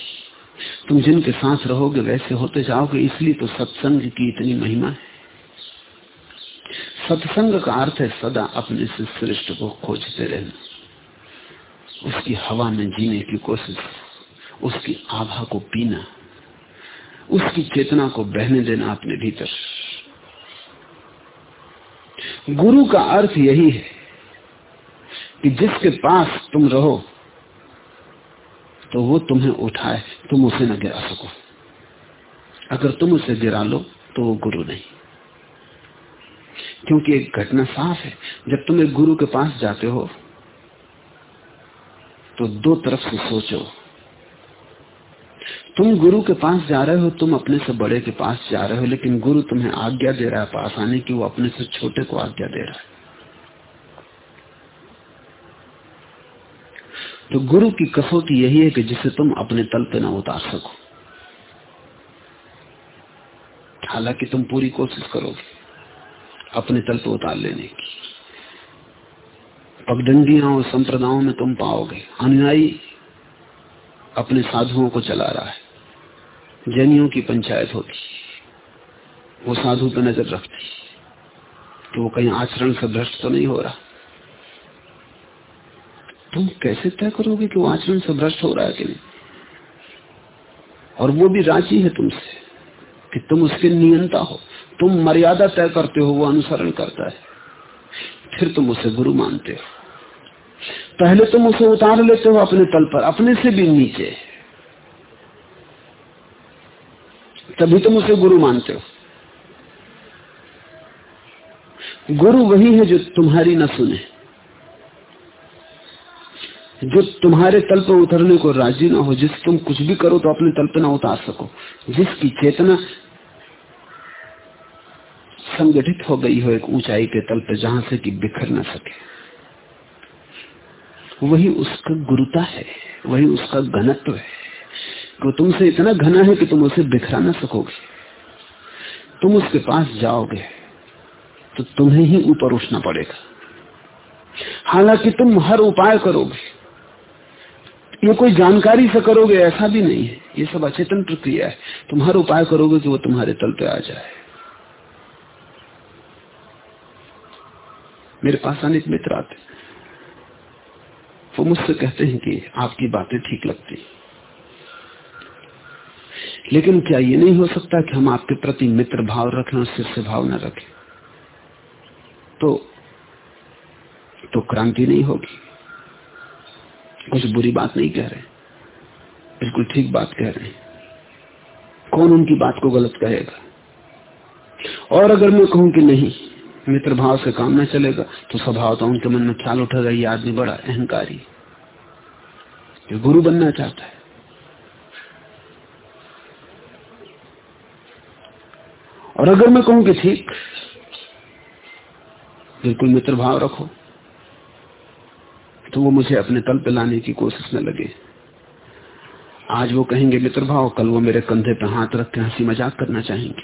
तुम जिनके साथ रहोगे, वैसे होते जाओगे। इसलिए तो सत्संग की इतनी महिमा है। सत्संग का अर्थ है सदा अपने से श्रेष्ठ को खोजते रहना। उसकी हवा में जीने की कोशिश, उसकी आभा को पीना, उसकी चेतना को बहने देना अपने भीतर। गुरु का अर्थ यही है कि जिसके पास तुम रहो तो वो तुम्हें उठाए, तुम उसे न गिरा सको। अगर तुम उसे गिरा लो तो वो गुरु नहीं। क्योंकि एक घटना साफ़ है। जब तुम एक गुरु के पास जाते हो तो दो तरफ़ से सोचो। तुम गुरु के पास जा रहे हो, तुम अपने से बड़े के पास जा रहे हो, लेकिन गुरु तुम्हें आज्ञा दे रहा है पास आने की, वो अपने से छोटे को आज्ञा दे रहा है। तो गुरु की कसौटी यही है कि जिसे तुम अपने तल पे ना उतार सको। हालाँकि तुम पूरी कोशिश करोगे। अपने तल पर उतार लेने की। पगडंडियों और संप्रदायों में तुम पाओगे। अनुयायी अपने साधुओं को चला रहा है। जैनियों की पंचायत होती। वो साधु पे नज़र रखती। कि वो कहीं आचरण से भ्रष्ट तो नहीं हो रहा। तुम कैसे तय करोगे कि वो आचरण से भ्रष्ट हो रहा है कि नहीं? और वो भी राज़ी है तुमसे कि तुम उसके नियंता हो। तुम मर्यादा तय करते हो, वो अनुसरण करता है। फिर तुम उसे गुरु मानते हो। पहले तुम उसे उतार लेते हो अपने तल पर, अपने से भी नीचे। तभी तुम उसे गुरु मानते हो। गुरु वही है जो तुम्हारी न सुने। जो तुम्हारे तल पर उतरने को राज़ी ना हो, जिस तुम कुछ भी करो तो अपने तल पर ना उतार सको। जिसकी चेतना संगठित हो गई हो एक ऊंचाई के तल पर जहाँ से कि बिखर ना सके। वही उसका गुरुता है, वही उसका घनत्व है। वो तुमसे इतना घना है कि तुम उसे बिखरा ना सकोगे। तुम उसके पास जाओगे तो तुम्हें ही ऊपर उठना पड़ेगा। हालाँकि तुम हर उपाय करोगे। ये कोई जानकारी से करोगे, ऐसा भी नहीं है। ये सब अचेतन प्रक्रिया है। तुम हर उपाय करोगे कि वो तुम्हारे तल पे आ जाए। मेरे पास अनेक मित्र आते। वो मुझसे कहते हैं कि आपकी बातें ठीक लगती। लेकिन क्या ये नहीं हो सकता कि हम आपके प्रति मित्र भाव रखें और शिष्य भाव न रखें? तो तो क्रांति नहीं होगी। कुछ बुरी बात नहीं कह रहे। बिल्कुल ठीक बात कह रहे हैं। कौन उनकी बात को गलत कहेगा? और अगर मैं कहूँ कि नहीं मित्र भाव से काम न चलेगा तो स्वभाव तो उनके मन में ख्याल उठेगा, ये आदमी बड़ा अहंकारी ये गुरु बनना चाहता है। और अगर मैं कहूँ कि ठीक, बिल्कुल मित्र भाव रखो तो वो मुझे अपने तल पे लाने की कोशिश में लगे। आज वो कहेंगे मित्र भाव कल वो मेरे कंधे पे हाथ रख के हँसी मज़ाक करना चाहेंगे।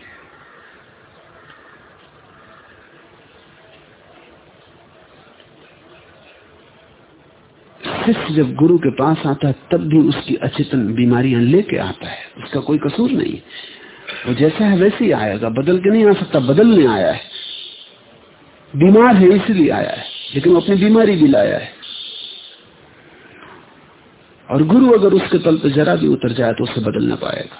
शिष्य जब गुरु के पास आता है, तब भी उसकी अचेतन बीमारियाँ लेके आता है। उसका कोई कसूर नहीं वो जैसा है वैसे ही आएगा। बदल के नहीं आ सकता, बदलने आया है। बीमार है, इसलिए आया है। लेकिन अपनी बीमारी भी लाया है। और गुरु अगर उसके तल पर जरा भी उतर जाए तो उसे बदल ना पाएगा।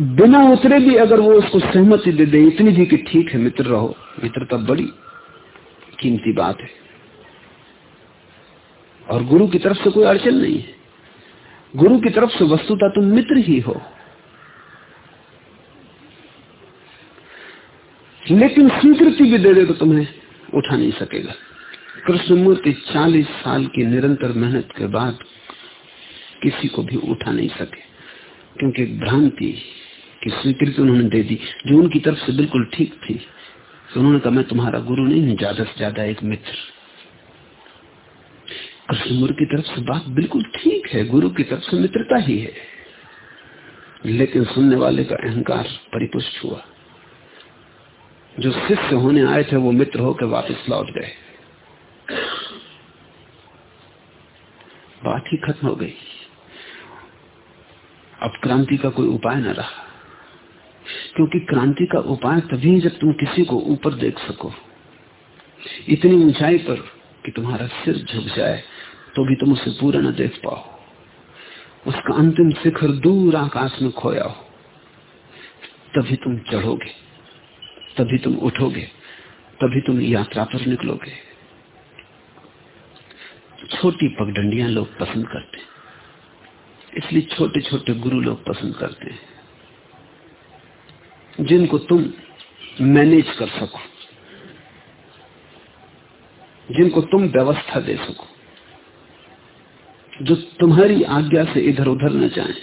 बिना उतरे भी अगर वो उसको सहमति दे दे, इतनी भी कि ठीक है, मित्र रहो। मित्रता बड़ी कीमती बात है। और गुरु की तरफ़ से कोई अड़चन नहीं है। गुरु की तरफ़ से वस्तुता तुम मित्र ही हो। लेकिन स्वीकृति भी दे दे तो तुम्हें उठा नहीं सकेगा। कृष्णमूर्ति 40 साल की निरंतर मेहनत के बाद किसी को भी उठा नहीं सके। क्योंकि भ्रांति की स्वीकृति उन्होंने दे दी, जो उनकी तरफ़ से बिल्कुल ठीक थी। तो उन्होंने कहा, मैं तुम्हारा गुरु नहीं हूँ ज़्यादा से ज़्यादा एक मित्र। कृष्णमूर्ति की तरफ़ से बात बिल्कुल ठीक है, गुरु की तरफ़ से मित्रता ही है। लेकिन सुनने वाले का अहंकार परिपुष्ट हुआ। जो शिष्य होने आए थे, वो मित्र होकर वापस लौट गए। बात ही खत्म हो गई। अब क्रांति का कोई उपाय न रहा। क्योंकि क्रांति का उपाय तभी जब तुम किसी को ऊपर देख सको। इतनी ऊंचाई पर कि तुम्हारा सिर झुक जाए। तो भी तुम उसे पूरा न देख पाओ। उसका अंतिम शिखर दूर आकाश में खोया हो। तभी तुम चढ़ोगे, तभी तुम उठोगे, तभी तुम यात्रा पर निकलोगे। छोटी पगडंडियाँ लोग पसंद करते इसलिए छोटे छोटे गुरु लोग पसंद करते हैं। जिनको तुम मैनेज कर सको। जिनको तुम व्यवस्था दे सको। जो तुम्हारी आज्ञा से इधर उधर न जाए।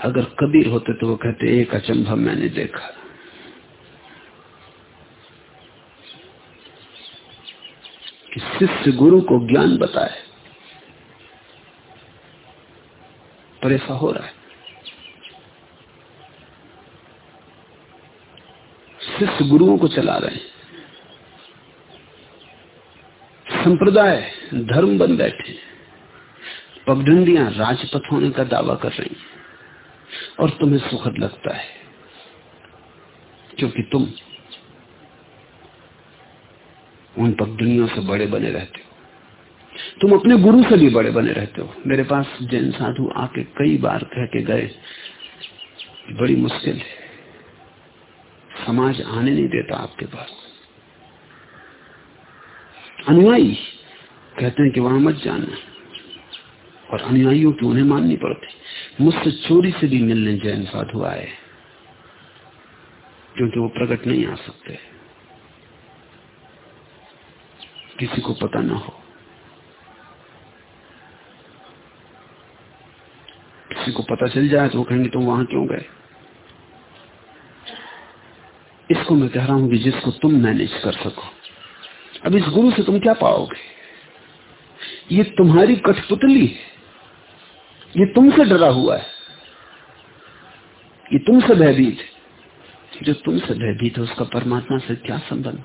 अगर कबीर होते तो वो कहते, एक अचंभव मैंने देखा। कि शिष्य गुरु को ज्ञान बताए, पर ऐसा हो रहा है। शिष्य गुरुओं को चला रहे हैं। संप्रदाय धर्म बन बैठे पगडंडियाँ राजपथ होने का दावा कर रही और तुम्हें सुखद लगता है, क्योंकि तुम उन पगडंडियों से बड़े बने रहते हो। तुम अपने गुरु से भी बड़े बने रहते हो। मेरे पास जैन साधु आके कई बार कह के गए, बड़ी मुश्किल है। समाज आने नहीं देता आपके पास। अनुयायी कहते हैं कि वहाँ मत जाना। और अनुयायियों की उन्हें माननी पड़ती। मुझसे चोरी से भी मिलने जैन साधु आए। क्योंकि वो प्रकट नहीं आ सकते। किसी को पता ना हो। किसी को पता चल जाए तो वो कहेंगे, तुम वहाँ क्यों गए? इसको मैं कह रहा हूँ कि जिसको तुम मैनेज कर सको। अब इस गुरु से तुम क्या पाओगे? ये तुम्हारी कठपुतली है। ये तुमसे डरा हुआ है। ये तुमसे भयभीत है। जो तुमसे भयभीत है, उसका परमात्मा से क्या संबंध?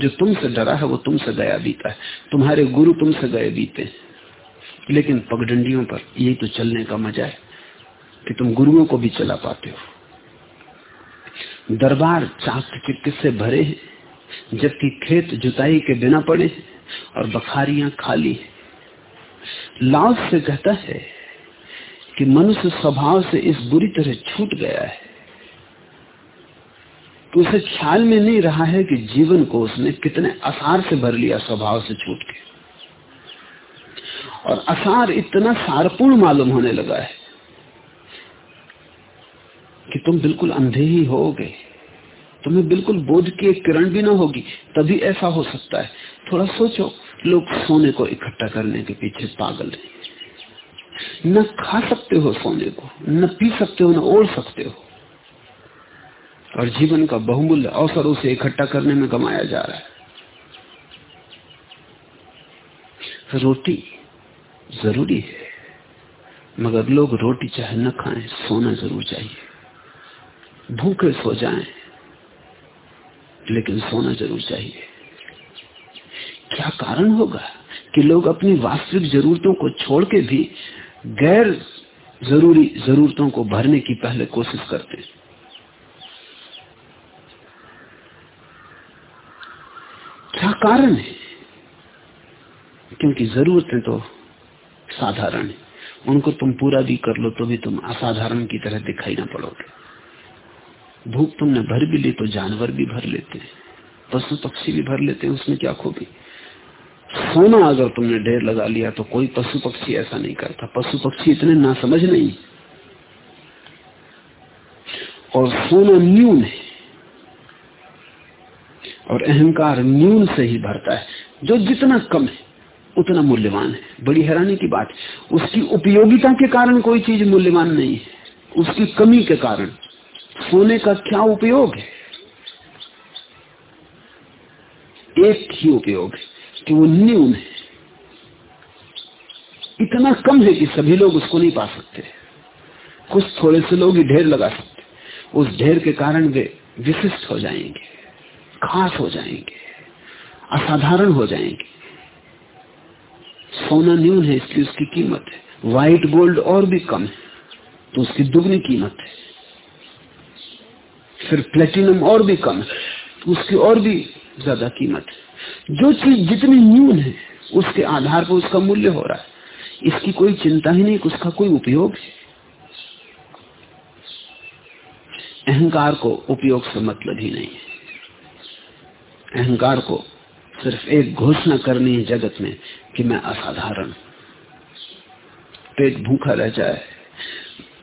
जो तुमसे डरा है, वो तुमसे गया बीता है। तुम्हारे गुरु तुमसे गए बीते हैं। लेकिन पगडंडियों पर यही तो चलने का मज़ा है कि तुम गुरुओं को भी चला पाते हो। दरबार चाक चिक्के से भरे हैं, जबकि खेत जुताई के बिना पड़े और बखारियाँ खाली है। लाभ से कहता है कि मनुष्य स्वभाव से इस बुरी तरह छूट गया है। तो उसे ख्याल में नहीं रहा है कि जीवन को उसने कितने असार से भर लिया स्वभाव से छूट के। और असार इतना सारपूर्ण मालूम होने लगा है कि तुम बिल्कुल अंधे ही हो गए तुम्हें बिल्कुल बोध की एक किरण भी ना होगी, तभी ऐसा हो सकता है। थोड़ा सोचो, लोग सोने को इकट्ठा करने के पीछे पागल है। न खा सकते हो सोने को, न पी सकते हो, न ओढ़ सकते हो। और जीवन का बहुमूल्य अवसर उसे इकट्ठा करने में कमाया जा रहा है। रोटी ज़रूरी है, मगर लोग रोटी चाहे न खाएँ, सोना ज़रूर चाहिए। भूखे सो जाएँ लेकिन सोना ज़रूर चाहिए। क्या कारण होगा कि लोग अपनी वास्तविक जरूरतों को छोड़ के भी गैर ज़रूरी जरूरतों को भरने की पहले कोशिश करते हैं? क्या कारण है? क्योंकि जरूरतें तो साधारण है। उनको तुम पूरा भी कर लो तो भी तुम असाधारण की तरह दिखाई ना पड़ोगे। भूख तुमने भर भी ली तो जानवर भी भर लेते हैं, पशु पक्षी भी भर लेते हैं, उसमें क्या खूबी? सोना अगर तुमने ढेर लगा लिया तो कोई पशु पक्षी ऐसा नहीं करता। पशु पक्षी इतने ना समझ नहीं। और सोना न्यून है। और अहंकार न्यून से ही भरता है। जो जितना कम है, उतना मूल्यवान है। बड़ी हैरानी की बात, उसकी उपयोगिता के कारण कोई चीज़ मूल्यवान नहीं है। उसकी कमी के कारण। सोने का क्या उपयोग है? एक ही उपयोग है कि वो न्यून है। इतना कम है कि सभी लोग उसको नहीं पा सकते। कुछ थोड़े से लोग ही ढेर लगा सकते। उस ढेर के कारण वे विशिष्ट हो जाएँगे, खास हो जाएँगे, असाधारण हो जाएँगे। सोना न्यून है इसकी उसकी कीमत है। व्हाइट गोल्ड और भी कम है तो उसकी दुगनी कीमत है। फिर प्लेटिनम और भी कम है, उसकी और भी ज़्यादा कीमत है। जो चीज़ जितनी न्यून है, उसके आधार पर उसका मूल्य हो रहा है। इसकी कोई चिंता ही नहीं उसका कोई उपयोग है। अहंकार को उपयोग से मतलब ही नहीं है। अहंकार को सिर्फ़ एक घोषणा करनी है जगत में कि मैं असाधारण पेट भूखा रह जाए,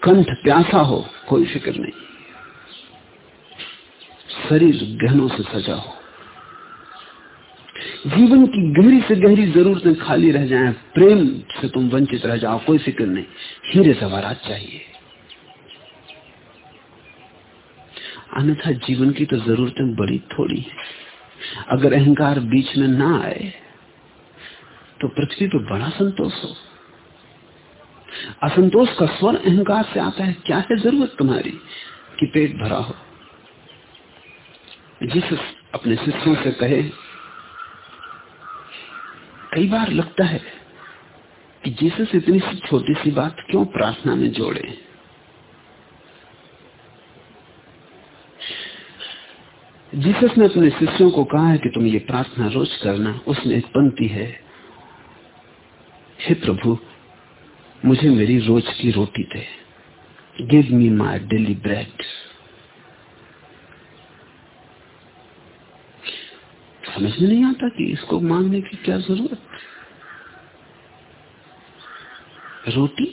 कंठ प्यासा हो, कोई फ़िक्र नहीं। शरीर गहनों से सजा हो। जीवन की गहरी से गहरी जरूरतें खाली रह जाएँ, प्रेम से तुम वंचित रह जाओ कोई फ़िक्र नहीं हीरे सवारात चाहिए। अन्यथा जीवन की तो जरूरतें बड़ी थोड़ी है। अगर अहंकार बीच में ना आए तो पृथ्वी पर बड़ा संतोष हो। असंतोष का स्वर अहंकार से आता है क्या है ज़रूरत तुम्हारी कि पेट भरा हो? जिस अपने शिष्यों से कहे, कई बार लगता है कि जीसस इतनी सी छोटी सी बात क्यों प्रार्थना में जोड़े? जीसस ने अपने शिष्यों को कहा है कि तुम ये प्रार्थना रोज करना, उसमें एक पंक्ति है, हे प्रभु, मुझे मेरी रोज की रोटी दे। Give me my daily bread समझ में नहीं आता कि इसको मांगने की क्या ज़रूरत? रोटी?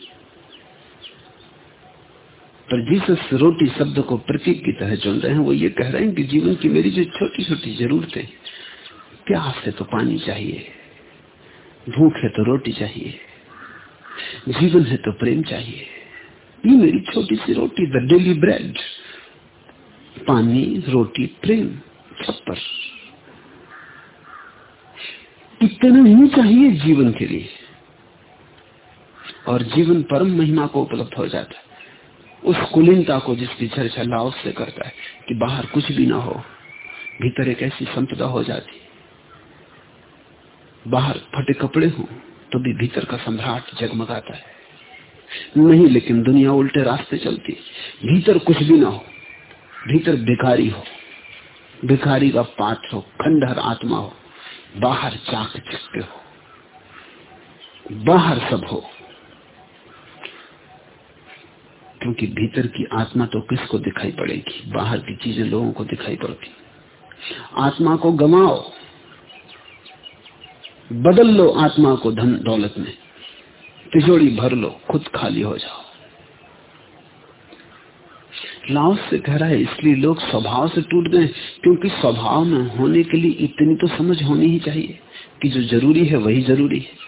पर जीसस रोटी शब्द को प्रतीक की तरह चुन रहे हैं, वो ये कह रहे हैं कि जीवन की मेरी जो छोटी छोटी जरूरतें, प्यास है तो पानी चाहिए, भूख है तो रोटी चाहिए, जीवन है तो प्रेम चाहिए। ये मेरी छोटी सी रोटी द डेली ब्रेड पानी, रोटी, प्रेम छप्पर इतना ही चाहिए जीवन के लिए। और जीवन परम महिमा को उपलब्ध हो जाता है। उस कुलीनता को जिसकी चर्चा लाओस से करता है कि बाहर कुछ भी ना हो, भीतर एक ऐसी संपदा हो जाती बाहर फटे कपड़े हों तो भी भीतर का सम्राट जगमगाता है। नहीं, लेकिन दुनिया उल्टे रास्ते चलती भीतर कुछ भी ना हो, भीतर भिखारी हो। भिखारी का पात्र हो, खंडहर आत्मा हो। बाहर चाक चिकते हो। बाहर सब हो। क्योंकि भीतर की आत्मा तो किसको दिखाई पड़ेगी? बाहर की चीज़ें लोगों को दिखाई पड़ती। आत्मा को गमाओ। बदल लो आत्मा को धन दौलत में। तिजोड़ी भर लो। खुद खाली हो जाओ। लाओस से कह रहा है इसलिए लोग स्वभाव से टूट गए, क्योंकि स्वभाव में होने के लिए इतनी तो समझ होनी ही चाहिए कि जो ज़रूरी है वही ज़रूरी है।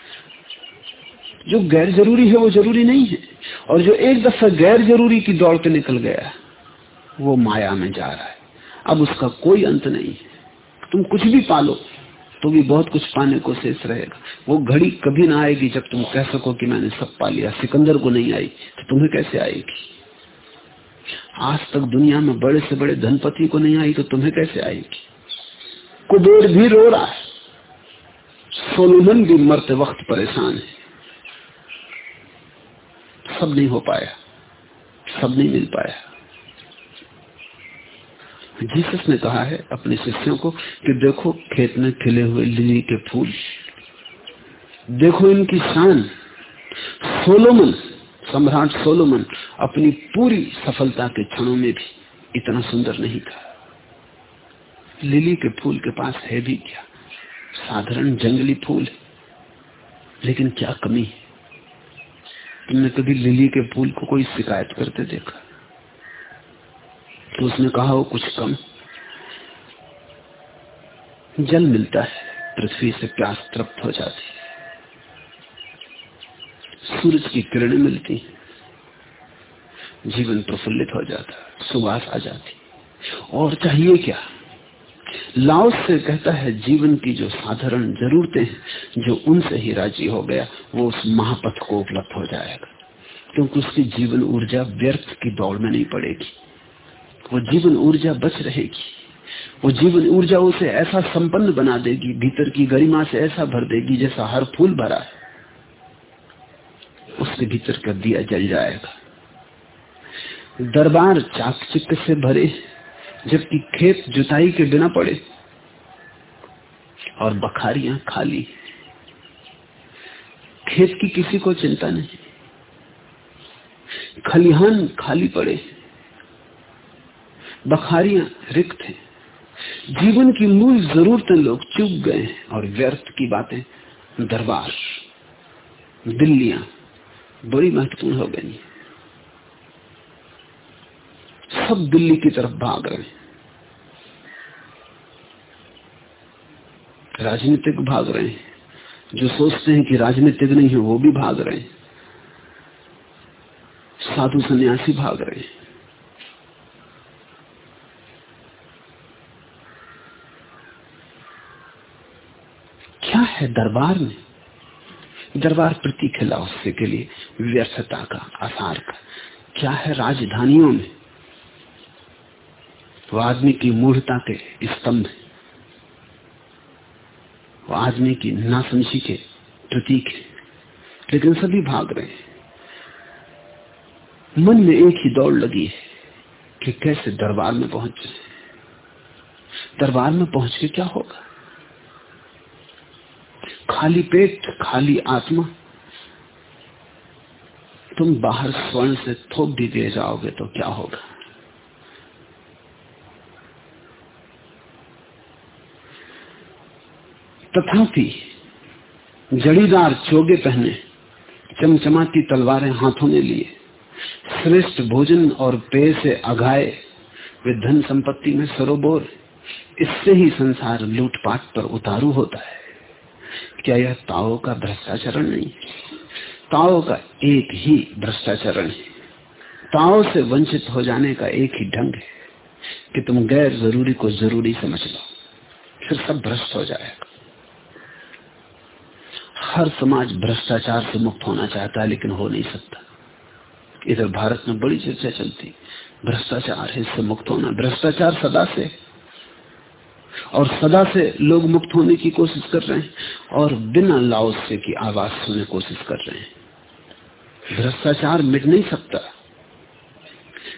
जो गैर ज़रूरी है वो ज़रूरी नहीं है, और जो एक दफ़ा गैर ज़रूरी की दौड़ के निकल गया, वो माया में जा रहा है। अब उसका कोई अंत नहीं है। तुम कुछ भी पालो तो भी बहुत कुछ पाने को शेष रहेगा। वो घड़ी कभी ना आएगी जब तुम कह सको कि मैंने सब पा लिया, सिकंदर को नहीं आई तो तुम्हें कैसे आएगी? आज तक दुनिया में बड़े से बड़े धनपति को नहीं आई तो तुम्हें कैसे आएगी? कुबेर भी रो रहा है। सोलोमन भी मरते वक्त परेशान है। सब नहीं हो पाया। सब नहीं मिल पाया। जीसस ने कहा है अपने शिष्यों को कि देखो खेत में खिले हुए लिली के फूल। देखो इनकी शान। सोलोमन सम्राट सोलोमन अपनी पूरी सफलता के क्षणों में भी इतना सुंदर नहीं था। लिली के फूल के पास है भी क्या? साधारण जंगली फूल लेकिन क्या कमी है? तुमने कभी लिली के फूल को कोई शिकायत करते देखा? तो उसने कहा हो कुछ कम। जल मिलता है, पृथ्वी से प्यास तृप्त हो जाती सूरज की किरणें मिलती जीवन प्रफुल्लित हो जाता सुवास आ जाती और चाहिए क्या? लाओस से कहता है, जीवन की जो साधारण जरूरतें हैं, जो उनसे ही राज़ी हो गया, वो उस महापथ को उपलब्ध हो जाएगा। क्योंकि उसकी जीवन ऊर्जा व्यर्थ की दौड़ में नहीं पड़ेगी। वो जीवन ऊर्जा बच रहेगी। वो जीवन ऊर्जा उसे ऐसा संपन्न बना देगी, भीतर की गरिमा से ऐसा भर देगी जैसा हर फूल भरा है। उसके भीतर का दिया जल जाएगा। दरबार चाक चाकचिक से भरे, जबकि खेत जुताई के बिना पड़े और बखारियाँ खाली। खेत की किसी को चिंता नहीं। खलिहान खाली पड़े। बखारियाँ रिक्त हैं। जीवन की मूल जरूरतें लोग चुप गए और व्यर्थ की बातें। दरबार, दिल्लियाँ बड़ी महत्वपूर्ण हो गई। सब दिल्ली की तरफ़ भाग रहे हैं। राजनीतिक भाग रहे हैं। जो सोचते हैं कि राजनीतिक नहीं है, वो भी भाग रहे हैं। साधु सन्यासी भाग रहे हैं। क्या है दरबार में? दरबार प्रतीक है लाओसे के लिए व्यर्थता का, आसार का। क्या है राजधानियों में? वो आदमी की मूढ़ता के स्तंभ है। वो आदमी की नासमझी के प्रतीक है। लेकिन सभी भाग रहे हैं। मन में एक ही दौड़ लगी है कि कैसे दरबार में पहुँचे। दरबार में पहुँच के क्या होगा? खाली पेट, खाली आत्मा। तुम बाहर स्वर्ण से थोप भी दे जाओगे तो क्या होगा? तथापि, जड़ीदार चोगे पहने, चमचमाती तलवारें हाथों में लिए, श्रेष्ठ भोजन और पेय से अघाए, वे धन संपत्ति में सरोबोर इससे ही संसार लूटपाट पर उतारू होता है। क्या यह ताओ का भ्रष्टाचरण नहीं? ताओ का एक ही भ्रष्टाचरण है। ताओ से वंचित हो जाने का एक ही ढंग है कि तुम गैर ज़रूरी को ज़रूरी समझ लो, फिर सब भ्रष्ट हो जाएगा। हर समाज भ्रष्टाचार से मुक्त होना चाहता है, लेकिन हो नहीं सकता। इधर भारत में बड़ी चर्चा चलती, भ्रष्टाचार है इससे मुक्त होना, भ्रष्टाचार सदा से और सदा से लोग मुक्त होने की कोशिश कर रहे हैं और बिना लाओस से की आवाज़ सुनने कोशिश कर रहे हैं। भ्रष्टाचार मिट नहीं सकता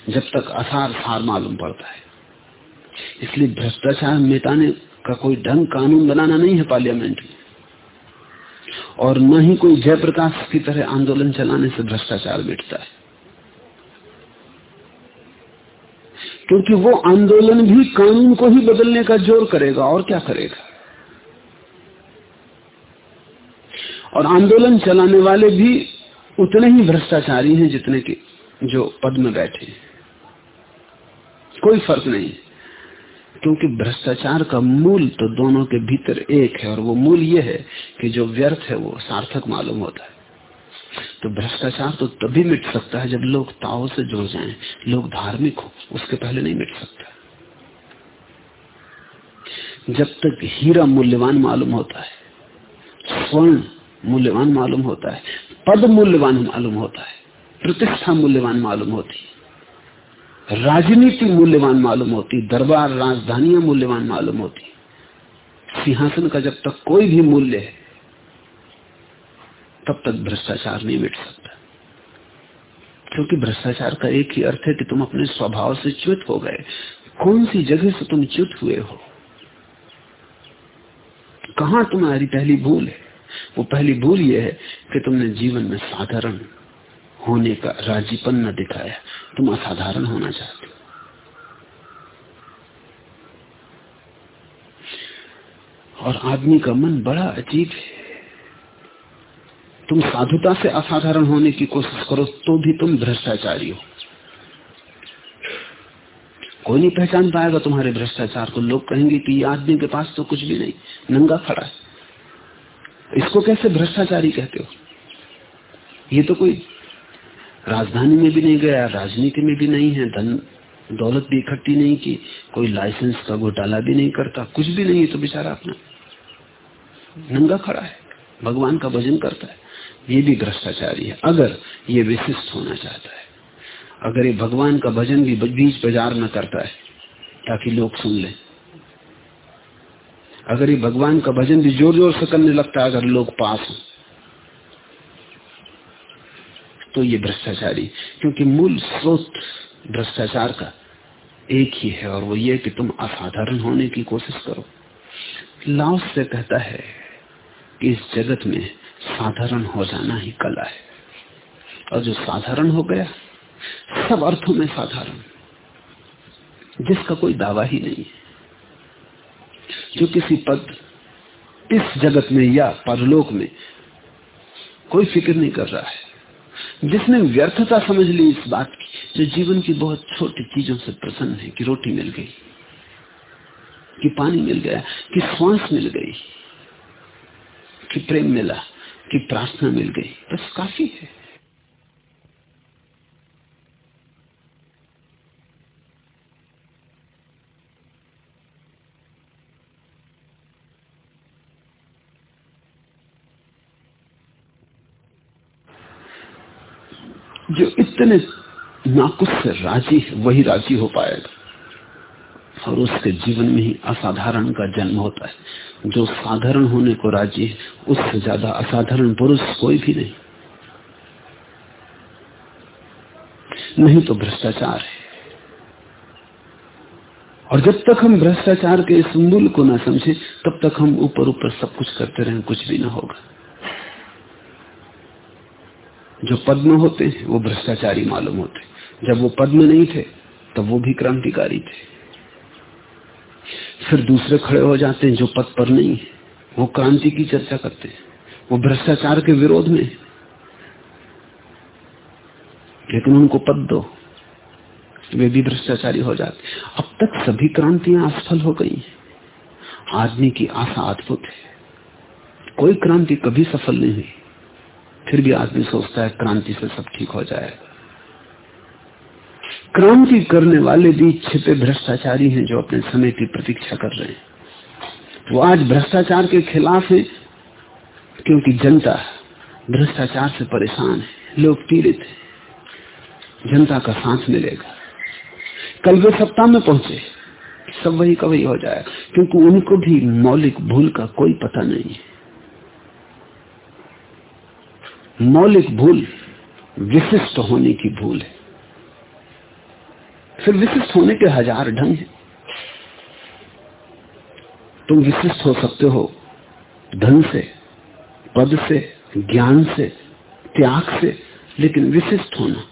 जब तक असार सार मालूम पड़ता है। इसलिए भ्रष्टाचार मिटाने का कोई ढंग कानून बनाना नहीं है पार्लियामेंट में। और न ही कोई जयप्रकाश की तरह आंदोलन चलाने से भ्रष्टाचार मिटता है। क्योंकि वो आंदोलन भी कानून को ही बदलने का ज़ोर करेगा, और क्या करेगा? और आंदोलन चलाने वाले भी उतने ही भ्रष्टाचारी हैं जितने के जो पद में बैठे कोई फ़र्क नहीं। क्योंकि भ्रष्टाचार का मूल तो दोनों के भीतर एक है, और वो मूल ये है कि जो व्यर्थ है वो सार्थक मालूम होता है। तो भ्रष्टाचार तो तभी मिट सकता है जब लोग ताओ से जुड़ जाएँ, लोग धार्मिक हो उसके पहले नहीं मिट सकता। जब तक हीरा मूल्यवान मालूम होता है स्वर्ण मूल्यवान मालूम होता है पद मूल्यवान मालूम होता है प्रतिष्ठा मूल्यवान मालूम होती है राजनीति मूल्यवान मालूम होती दरबार राजधानियाँ मूल्यवान मालूम होती सिंहासन का जब तक कोई भी मूल्य है तब तक भ्रष्टाचार नहीं मिट सकता। क्योंकि भ्रष्टाचार का एक ही अर्थ है कि तुम अपने स्वभाव से च्युत हो गए। कौन सी जगह से तुम च्युत हुए हो? कहा तुम्हारी पहली भूल है? वो पहली भूल यह है कि तुमने जीवन में साधारण होने का राजीपन न दिखाया। तुम असाधारण होना चाहते हो। और आदमी का मन बड़ा अजीब है। तुम साधुता से असाधारण होने की कोशिश करो तो भी तुम भ्रष्टाचारी हो। कोई नहीं पहचान पाएगा तुम्हारे भ्रष्टाचार को। लोग कहेंगे कि आदमी के पास तो कुछ भी नहीं, नंगा खड़ा है। इसको कैसे भ्रष्टाचारी कहते हो? ये तो कोई राजधानी में भी नहीं गया, राजनीति में भी नहीं है, धन, दौलत भी इकट्ठी नहीं की, कोई लाइसेंस का घोटाला भी नहीं करता, कुछ भी नहीं है तो बेचारा अपना नंगा खड़ा है, भगवान का भजन करता है। ये भी भ्रष्टाचारी है। अगर ये विशिष्ट होना चाहता है, अगर ये भगवान का भजन भी बीच बाज़ार में करता है, ताकि लोग सुन ले। अगर ये भगवान का भजन भी ज़ोर ज़ोर से करने लगता है, अगर लोग पास हो तो ये भ्रष्टाचारी, क्योंकि मूल स्रोत भ्रष्टाचार का एक ही है, और वो ये कि तुम असाधारण होने की कोशिश करो। लाओस से कहता है कि इस जगत में साधारण हो जाना ही कला है। और जो साधारण हो गया, सब अर्थों में साधारण। जिसका कोई दावा ही नहीं है। जो किसी पद, इस जगत में या परलोक में कोई फ़िक्र नहीं कर रहा है। जिसने व्यर्थता समझ ली इस बात की, जो जीवन की बहुत छोटी चीज़ों से प्रसन्न है कि रोटी मिल गई, कि पानी मिल गया, कि श्वास मिल गई, कि प्रेम मिला कि प्रार्थना मिल गई। बस काफ़ी है। जो इतने नाकुश से राज़ी है, वही राज़ी हो पाएगा। और उसके जीवन में ही असाधारण का जन्म होता है। जो साधारण होने को राज़ी है, उससे ज़्यादा असाधारण पुरुष कोई भी नहीं। नहीं तो भ्रष्टाचार है। और जब तक हम भ्रष्टाचार के इस मूल को ना समझे, तब तक हम ऊपर ऊपर सब कुछ करते रहे, कुछ भी ना होगा। जो पद में होते हैं, वो भ्रष्टाचारी मालूम होते जब वो पद में नहीं थे, तब वो भी क्रांतिकारी थे। फिर दूसरे खड़े हो जाते हैं जो पद पर नहीं है। वो क्रांति की चर्चा करते हैं। वो भ्रष्टाचार के विरोध में लेकिन उनको पद दो। वे भी भ्रष्टाचारी हो जाते अब तक सभी क्रांतियाँ असफल हो गई आदमी की आशा अद्भुत है। कोई क्रांति कभी सफल नहीं हुई। फिर भी आदमी सोचता है क्रांति से सब ठीक हो जाएगा। क्रांति करने वाले भी छिपे भ्रष्टाचारी हैं जो अपने समय की प्रतीक्षा कर रहे हैं। वो आज भ्रष्टाचार के खिलाफ है, क्योंकि जनता भ्रष्टाचार से परेशान है, लोग पीड़ित है। जनता का सांस मिलेगा। कल वे सप्ताह में पहुँचे, सब वही का वही हो जाए क्योंकि उनको भी मौलिक भूल का कोई पता नहीं है। मौलिक भूल विशिष्ट होने की भूल है। फिर विशिष्ट होने के हज़ार ढंग हैं। तुम विशिष्ट हो सकते हो धन से, पद से, ज्ञान से, त्याग से, लेकिन विशिष्ट होना।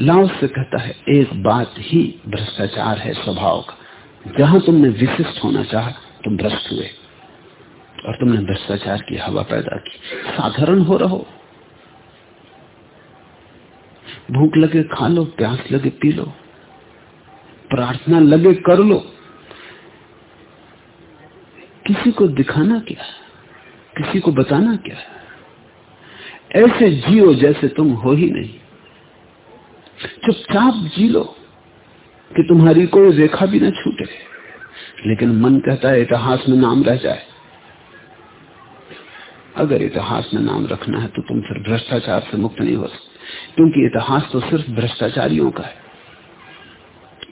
लाओ से कहता है, एक बात ही भ्रष्टाचार है स्वभाव का। जहाँ तुमने विशिष्ट होना चाहा, तुम भ्रष्ट हुए। और तुमने भ्रष्टाचार की हवा पैदा की। साधारण हो रहो। भूख लगे खा लो, प्यास लगे पी लो। प्रार्थना लगे कर लो। किसी को दिखाना क्या किसी को बताना क्या ऐसे जियो जैसे तुम हो ही नहीं। चुपचाप जी लो कि तुम्हारी कोई रेखा भी ना छूटे, लेकिन मन कहता है इतिहास में नाम रह जाए। अगर इतिहास में नाम रखना है तो तुम फिर भ्रष्टाचार से मुक्त नहीं हो सकते, क्योंकि इतिहास तो सिर्फ़ भ्रष्टाचारियों का है।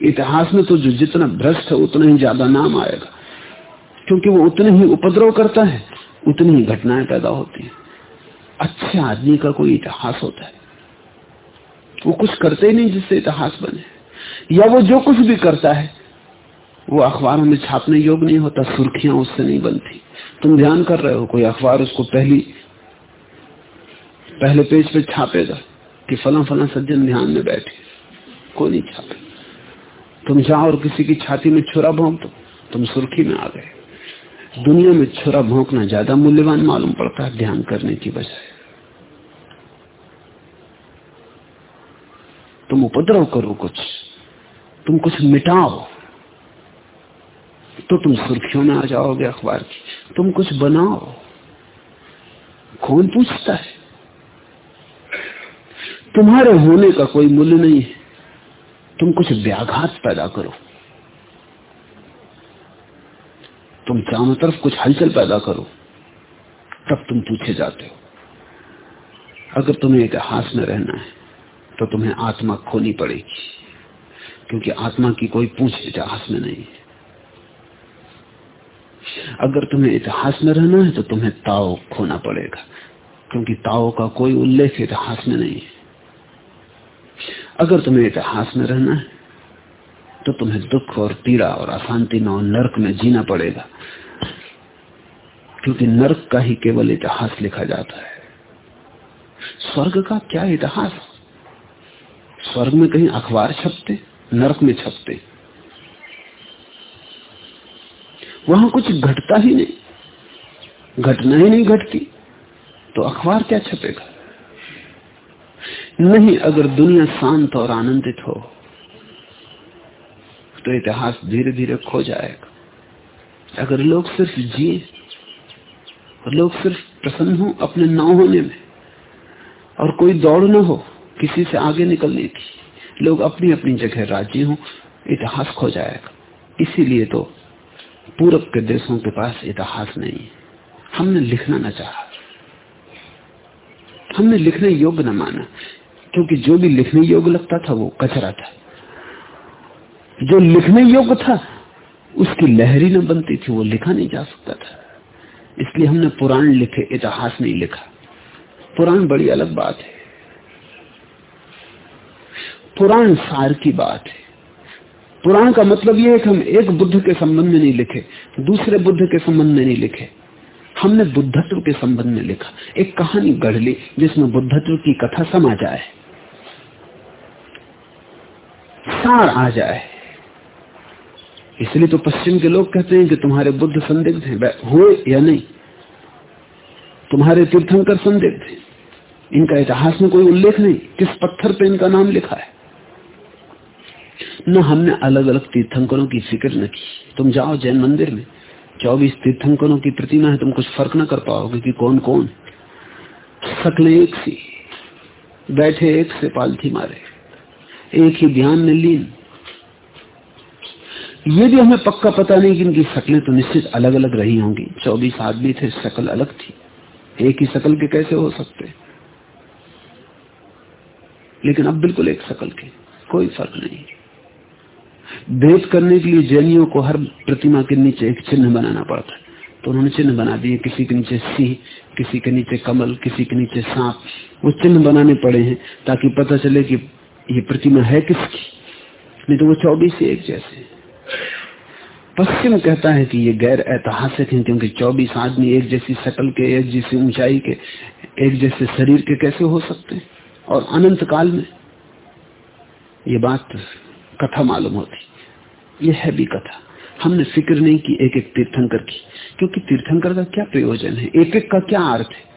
इतिहास में तो जो जितना भ्रष्ट है, उतना ही ज़्यादा नाम आएगा। क्योंकि वो उतने ही उपद्रव करता है, उतनी ही घटनाएँ पैदा होती हैं। अच्छे आदमी का कोई इतिहास होता है। वो कुछ करते ही नहीं जिससे इतिहास बने। या वो जो कुछ भी करता है, वो अखबारों में छापने योग नहीं होता, सुर्खियाँ उससे नहीं बनती। तुम ध्यान कर रहे हो, कोई अखबार उसको पहली, पहले पेज पे छापेगा कि फला फला सज्जन ध्यान में बैठे, कोई नहीं छापे तुम जाओ और किसी की छाती में छुरा भोंक दो तुम सुर्खी में आ गए। दुनिया में छुरा भोंकना ज़्यादा मूल्यवान मालूम पड़ता है ध्यान करने की बजाय। तुम उपद्रव करो कुछ, तुम कुछ मिटाओ तो तुम सुर्खियों में आ जाओगे अखबार की। तुम कुछ बनाओ, कौन पूछता है? तुम्हारे होने का कोई मूल्य नहीं है। तुम कुछ व्याघात पैदा करो। तुम चारों तरफ़ कुछ हलचल पैदा करो, तब तुम पूछे जाते हो। अगर तुम्हें इतिहास में रहना है तो तुम्हें आत्मा खोनी पड़ेगी, क्योंकि आत्मा की कोई पूछ इतिहास में नहीं है। अगर तुम्हें इतिहास में रहना है तो तुम्हें ताओ खोना पड़ेगा, क्योंकि ताओ का कोई उल्लेख इतिहास में नहीं है। अगर तुम्हें इतिहास में रहना है तो तुम्हें दुख और पीड़ा और अशांति में और नर्क में जीना पड़ेगा। क्योंकि नर्क का ही केवल इतिहास लिखा जाता है। स्वर्ग का क्या इतिहास? स्वर्ग में कहीं अखबार छपते, नरक में छपते। वहाँ कुछ घटता ही नहीं। घटना ही नहीं घटती तो अखबार क्या छपेगा? नहीं, अगर दुनिया शांत और आनंदित हो तो इतिहास धीरे धीरे खो जाएगा। अगर लोग सिर्फ़ जिए, और लोग सिर्फ़ प्रसन्न हो अपने न होने में, और कोई दौड़ न हो, किसी से आगे निकलने की, लोग अपनी अपनी जगह राज़ी हो, इतिहास खो जाएगा। इसीलिए तो पूरब के देशों के पास इतिहास नहीं है। हमने लिखना न चाहा। हमने लिखने योग्य न माना। क्योंकि जो भी लिखने योग्य लगता था वो कचरा था। जो लिखने योग्य था, उसकी लहरी न बनती थी, वो लिखा नहीं जा सकता था। इसलिए हमने पुराण लिखे, इतिहास नहीं लिखा। पुराण बड़ी अलग बात है। पुराण सार की बात है। पुराण का मतलब यह है कि हम एक बुद्ध के संबंध में नहीं लिखे, दूसरे बुद्ध के संबंध में नहीं लिखे। हमने बुद्धत्व के संबंध में लिखा। एक कहानी गढ़ ली, जिसमें बुद्धत्व की कथा समा जाए। सार आ जाए। इसलिए तो पश्चिम के लोग कहते हैं कि तुम्हारे बुद्ध संदिग्ध हैं। हुए या नहीं? तुम्हारे तीर्थंकर संदिग्ध हैं। इनका इतिहास में कोई उल्लेख नहीं। किस पत्थर पे इनका नाम लिखा है? न हमने अलग अलग तीर्थंकरों की फ़िक्र न की। तुम जाओ जैन मंदिर में। चौबीस तीर्थंकरों की प्रतिमा है। तुम कुछ फ़र्क ना कर पाओगे कि कौन कौन सकले एक सी। बैठे एक से पालथी मारे। एक ही ध्यान में लीन। ये भी हमें पक्का पता नहीं कि इनकी शक्लें तो निश्चित अलग अलग रही होंगी। चौबीस आदमी थे, शक्ल अलग थी। एक ही शक्ल के कैसे हो सकते? लेकिन अब बिल्कुल एक शक्ल के। कोई फ़र्क नहीं। भेद करने के लिए जैनियों को हर प्रतिमा के नीचे एक चिन्ह बनाना पड़ता है। तो उन्होंने चिन्ह बना दिए। किसी के नीचे सिंह, किसी के नीचे कमल, किसी के नीचे सांप। वो चिन्ह बनाने पड़े हैं ताकि पता चले कि ये प्रतिमा है किसकी? नहीं तो वो चौबीस एक जैसे। पश्चिम कहता है कि ये गैर ऐतिहासिक है, क्योंकि 24 आदमी एक जैसी शकल के, एक जैसी ऊंचाई के, एक जैसे शरीर के कैसे हो सकते हैं? और अनंत काल में? ये बात कथा मालूम होती। ये है भी कथा। हमने फ़िक्र नहीं की एक एक तीर्थंकर की। क्योंकि तीर्थंकर का क्या प्रयोजन है? एक एक का क्या अर्थ है?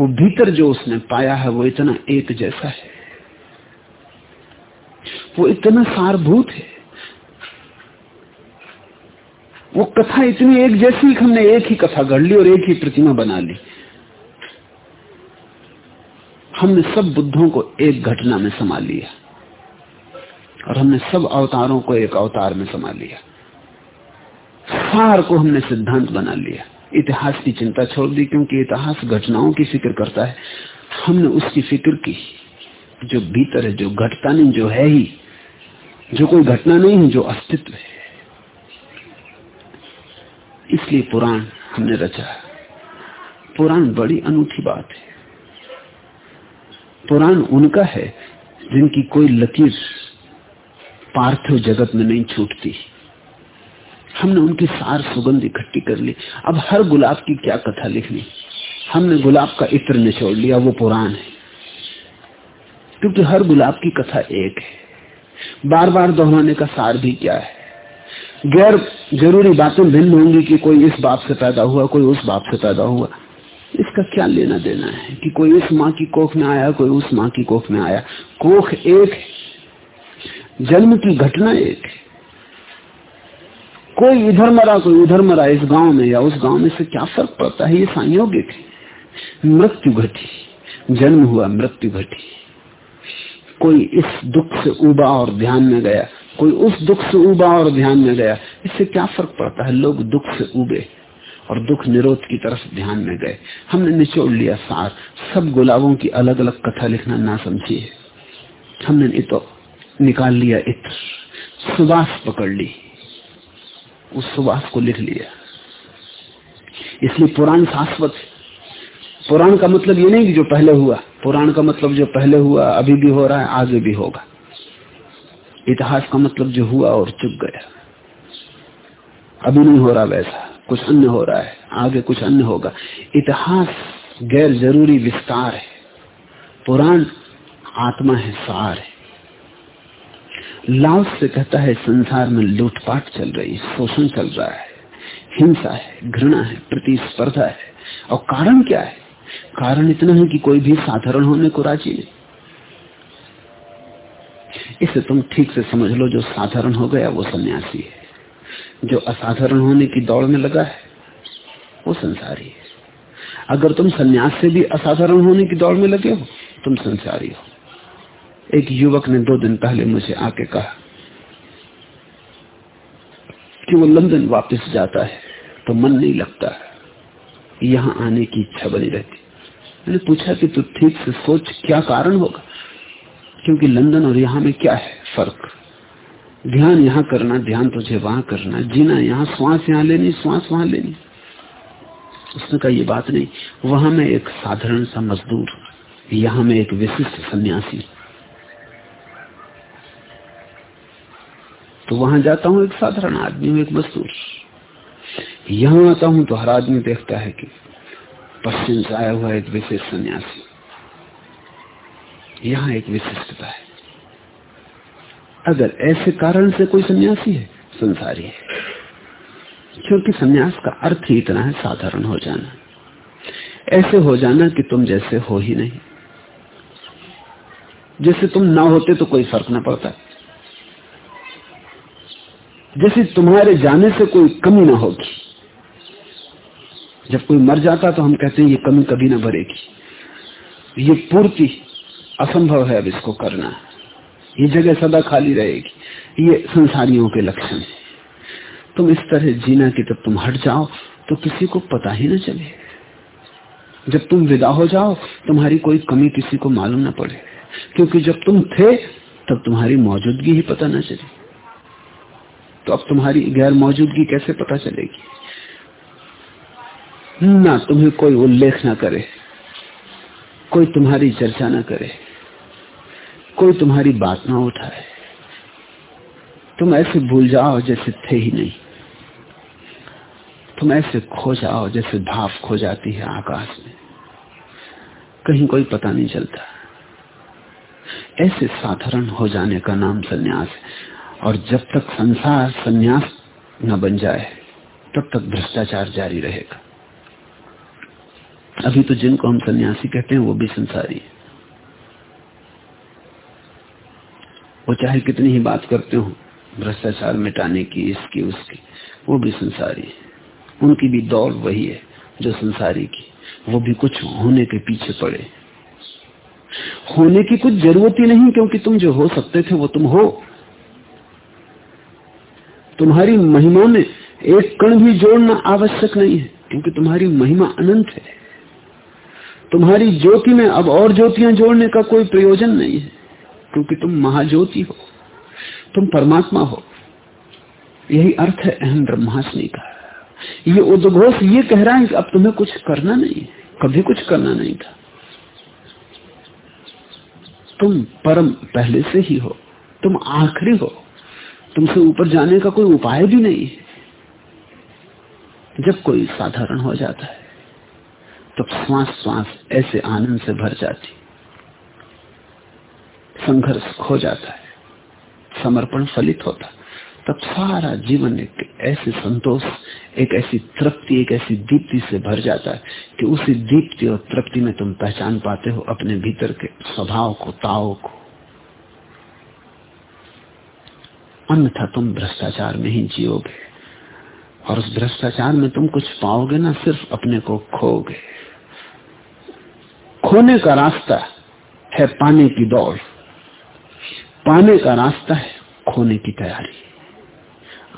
वो भीतर जो उसने पाया है, वो इतना एक जैसा है। वो इतना सारभूत है। वो कथा इतनी एक जैसी हमने एक ही कथा गढ़ ली और एक ही प्रतिमा बना ली। हमने सब बुद्धों को एक घटना में समा लिया। और हमने सब अवतारों को एक अवतार में समा लिया। सार को हमने सिद्धांत बना लिया। इतिहास की चिंता छोड़ दी, क्योंकि इतिहास घटनाओं की फ़िक्र करता है। हमने उसकी फ़िक्र की, जो भीतर है, जो घटता नहीं, जो है ही। जो कोई घटना नहीं है, जो अस्तित्व है। इसलिए पुराण हमने रचा पुराण बड़ी अनूठी बात है। पुराण उनका है जिनकी कोई लकीर पार्थिव जगत में नहीं छूटती। हमने उनकी सार सुगंध इकट्ठी कर ली। अब हर गुलाब की क्या कथा लिखनी? हमने गुलाब का इत्र निचोड़ लिया, वो पुराण है। क्योंकि हर गुलाब की कथा एक है। बार बार दोहराने का सार भी क्या है? गैर ज़रूरी बातें भिन्न होंगी कि कोई इस बाप से पैदा हुआ, कोई उस बाप से पैदा हुआ। इसका क्या लेना देना है कि कोई इस माँ की कोख में आया, कोई उस माँ की कोख में आया? कोख एक जन्म की घटना एक है। कोई इधर मरा, कोई उधर मरा, इस गाँव में या उस गाँव में से क्या फ़र्क पड़ता है? ये संयोगिक है। मृत्यु घटी, जन्म हुआ, मृत्यु घटी। कोई इस दुख से उबा और ध्यान में गया, कोई उस दुख से उबा और ध्यान में गया, इससे क्या फ़र्क पड़ता है? लोग दुख से उबे और दुख निरोध की तरफ़ ध्यान में गए। हमने निचोड़ लिया सार। सब गुलाबों की अलग अलग कथा लिखना ना समझिए हमने तो निकाल लिया इत्र। सुबास पकड़ ली। उस सुबास को लिख लिया। इसलिए पुराण शाश्वत पुराण का मतलब ये नहीं कि जो पहले हुआ, पुराण का मतलब जो पहले हुआ, अभी भी हो रहा है, आगे भी होगा। इतिहास का मतलब जो हुआ और चुप गया। अभी नहीं हो रहा वैसा, कुछ अन्य हो रहा है, आगे कुछ अन्य होगा। इतिहास गैर ज़रूरी विस्तार है। पुराण आत्मा है, सार है। लाओस से कहता है, संसार में लूटपाट चल रही है, शोषण चल रहा है। हिंसा है, घृणा है, प्रतिस्पर्धा है। और कारण क्या है? कारण इतना है कि कोई भी साधारण होने को राज़ी नहीं। इसे तुम ठीक से समझ लो, जो साधारण हो गया वो सन्यासी है। जो असाधारण होने की दौड़ में लगा है, वो संसारी है। अगर तुम सन्यास से भी असाधारण होने की दौड़ में लगे हो, तुम संसारी हो। एक युवक ने दो दिन पहले मुझे आके कहा कि वो लंदन वापस जाता है तो मन नहीं लगता। यहाँ आने की इच्छा बनी रहती। मैंने पूछा कि तू ठीक से सोच क्या कारण होगा? क्योंकि लंदन और यहाँ में क्या है फ़र्क? ध्यान यहाँ करना, ध्यान तुझे वहाँ करना, जीना यहाँ, श्वास यहाँ लेनी, श्वास वहाँ लेनी। उसने कहा, ये बात नहीं, वहाँ में एक साधारण सा मजदूर, यहाँ में एक विशिष्ट सन्यासी। तो वहाँ जाता हूँ एक साधारण आदमी, एक मजदूर। यहाँ आता हूँ तो हर आदमी देखता है कि पश्चिम से आया हुआ एक विशेष सन्यासी। यहाँ एक विशिष्टता है अगर ऐसे कारण से कोई सन्यासी है, संसारी है। क्योंकि सन्यास का अर्थ ही इतना है, साधारण हो जाना। ऐसे हो जाना कि तुम जैसे हो ही नहीं। जैसे तुम ना होते तो कोई फ़र्क ना पड़ता। जैसे तुम्हारे जाने से कोई कमी ना होगी। जब कोई मर जाता तो हम कहते हैं, ये कमी कभी ना भरेगी ये पूर्ति असंभव है अब इसको करना। ये जगह सदा खाली रहेगी। ये संसारियों के लक्षण है। तुम इस तरह जीना कि तब तुम हट जाओ तो किसी को पता ही ना चले। जब तुम विदा हो जाओ, तुम्हारी कोई कमी किसी को मालूम ना पड़े। क्योंकि जब तुम थे, तब तुम्हारी मौजूदगी ही पता ना चली। तो अब तुम्हारी गैर मौजूदगी कैसे पता चलेगी? ना तुम्हें कोई उल्लेख ना करे, कोई तुम्हारी चर्चा ना करे, कोई तुम्हारी बात ना उठाए। तुम ऐसे भूल जाओ जैसे थे ही नहीं। तुम ऐसे खो जाओ जैसे भाव खो जाती है आकाश में। कहीं कोई पता नहीं चलता। ऐसे साधारण हो जाने का नाम सन्यास है। और जब तक संसार सन्यास न बन जाए, तब तक भ्रष्टाचार जारी रहेगा। अभी तो जिनको हम सन्यासी कहते हैं, वो भी संसारी है। वो चाहे कितनी ही बात करते हो, भ्रष्टाचार मिटाने की, इसकी, उसकी, वो भी संसारी है। उनकी भी दौड़ वही है, जो संसारी की। वो भी कुछ होने के पीछे पड़े। होने की कुछ ज़रूरत ही नहीं, क्योंकि तुम जो हो सकते थे, वो तुम हो। तुम्हारी महिमा में एक कण भी जोड़ना आवश्यक नहीं है, क्योंकि तुम्हारी महिमा अनंत है। तुम्हारी ज्योति में अब और ज्योतियाँ जोड़ने का कोई प्रयोजन नहीं है, क्योंकि तुम महाज्योति हो, तुम परमात्मा हो। यही अर्थ है अहम ब्रह्मास्मि का। ये उद्घोष ये कह रहा है कि अब तुम्हें कुछ करना नहीं कभी कुछ करना नहीं था। तुम परम पहले से ही हो, तुम आखिरी हो, तुमसे ऊपर जाने का कोई उपाय भी नहीं है। जब कोई साधारण हो जाता है तब तो श्वास श्वास ऐसे आनंद से भर जाती संघर्ष खो जाता है। समर्पण फलित होता तब सारा जीवन एक ऐसे संतोष, एक ऐसी तृप्ति, एक ऐसी दीप्ति से भर जाता है कि उसी दीप्ति और तृप्ति में तुम पहचान पाते हो अपने भीतर के स्वभाव को ताव को। अन्यथा तुम भ्रष्टाचार में ही जियोगे। और उस भ्रष्टाचार में तुम कुछ पाओगे ना, सिर्फ़ अपने को खोगे खोने का रास्ता है पाने की दौड़। पाने का रास्ता है खोने की तैयारी।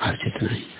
आज इतना ही।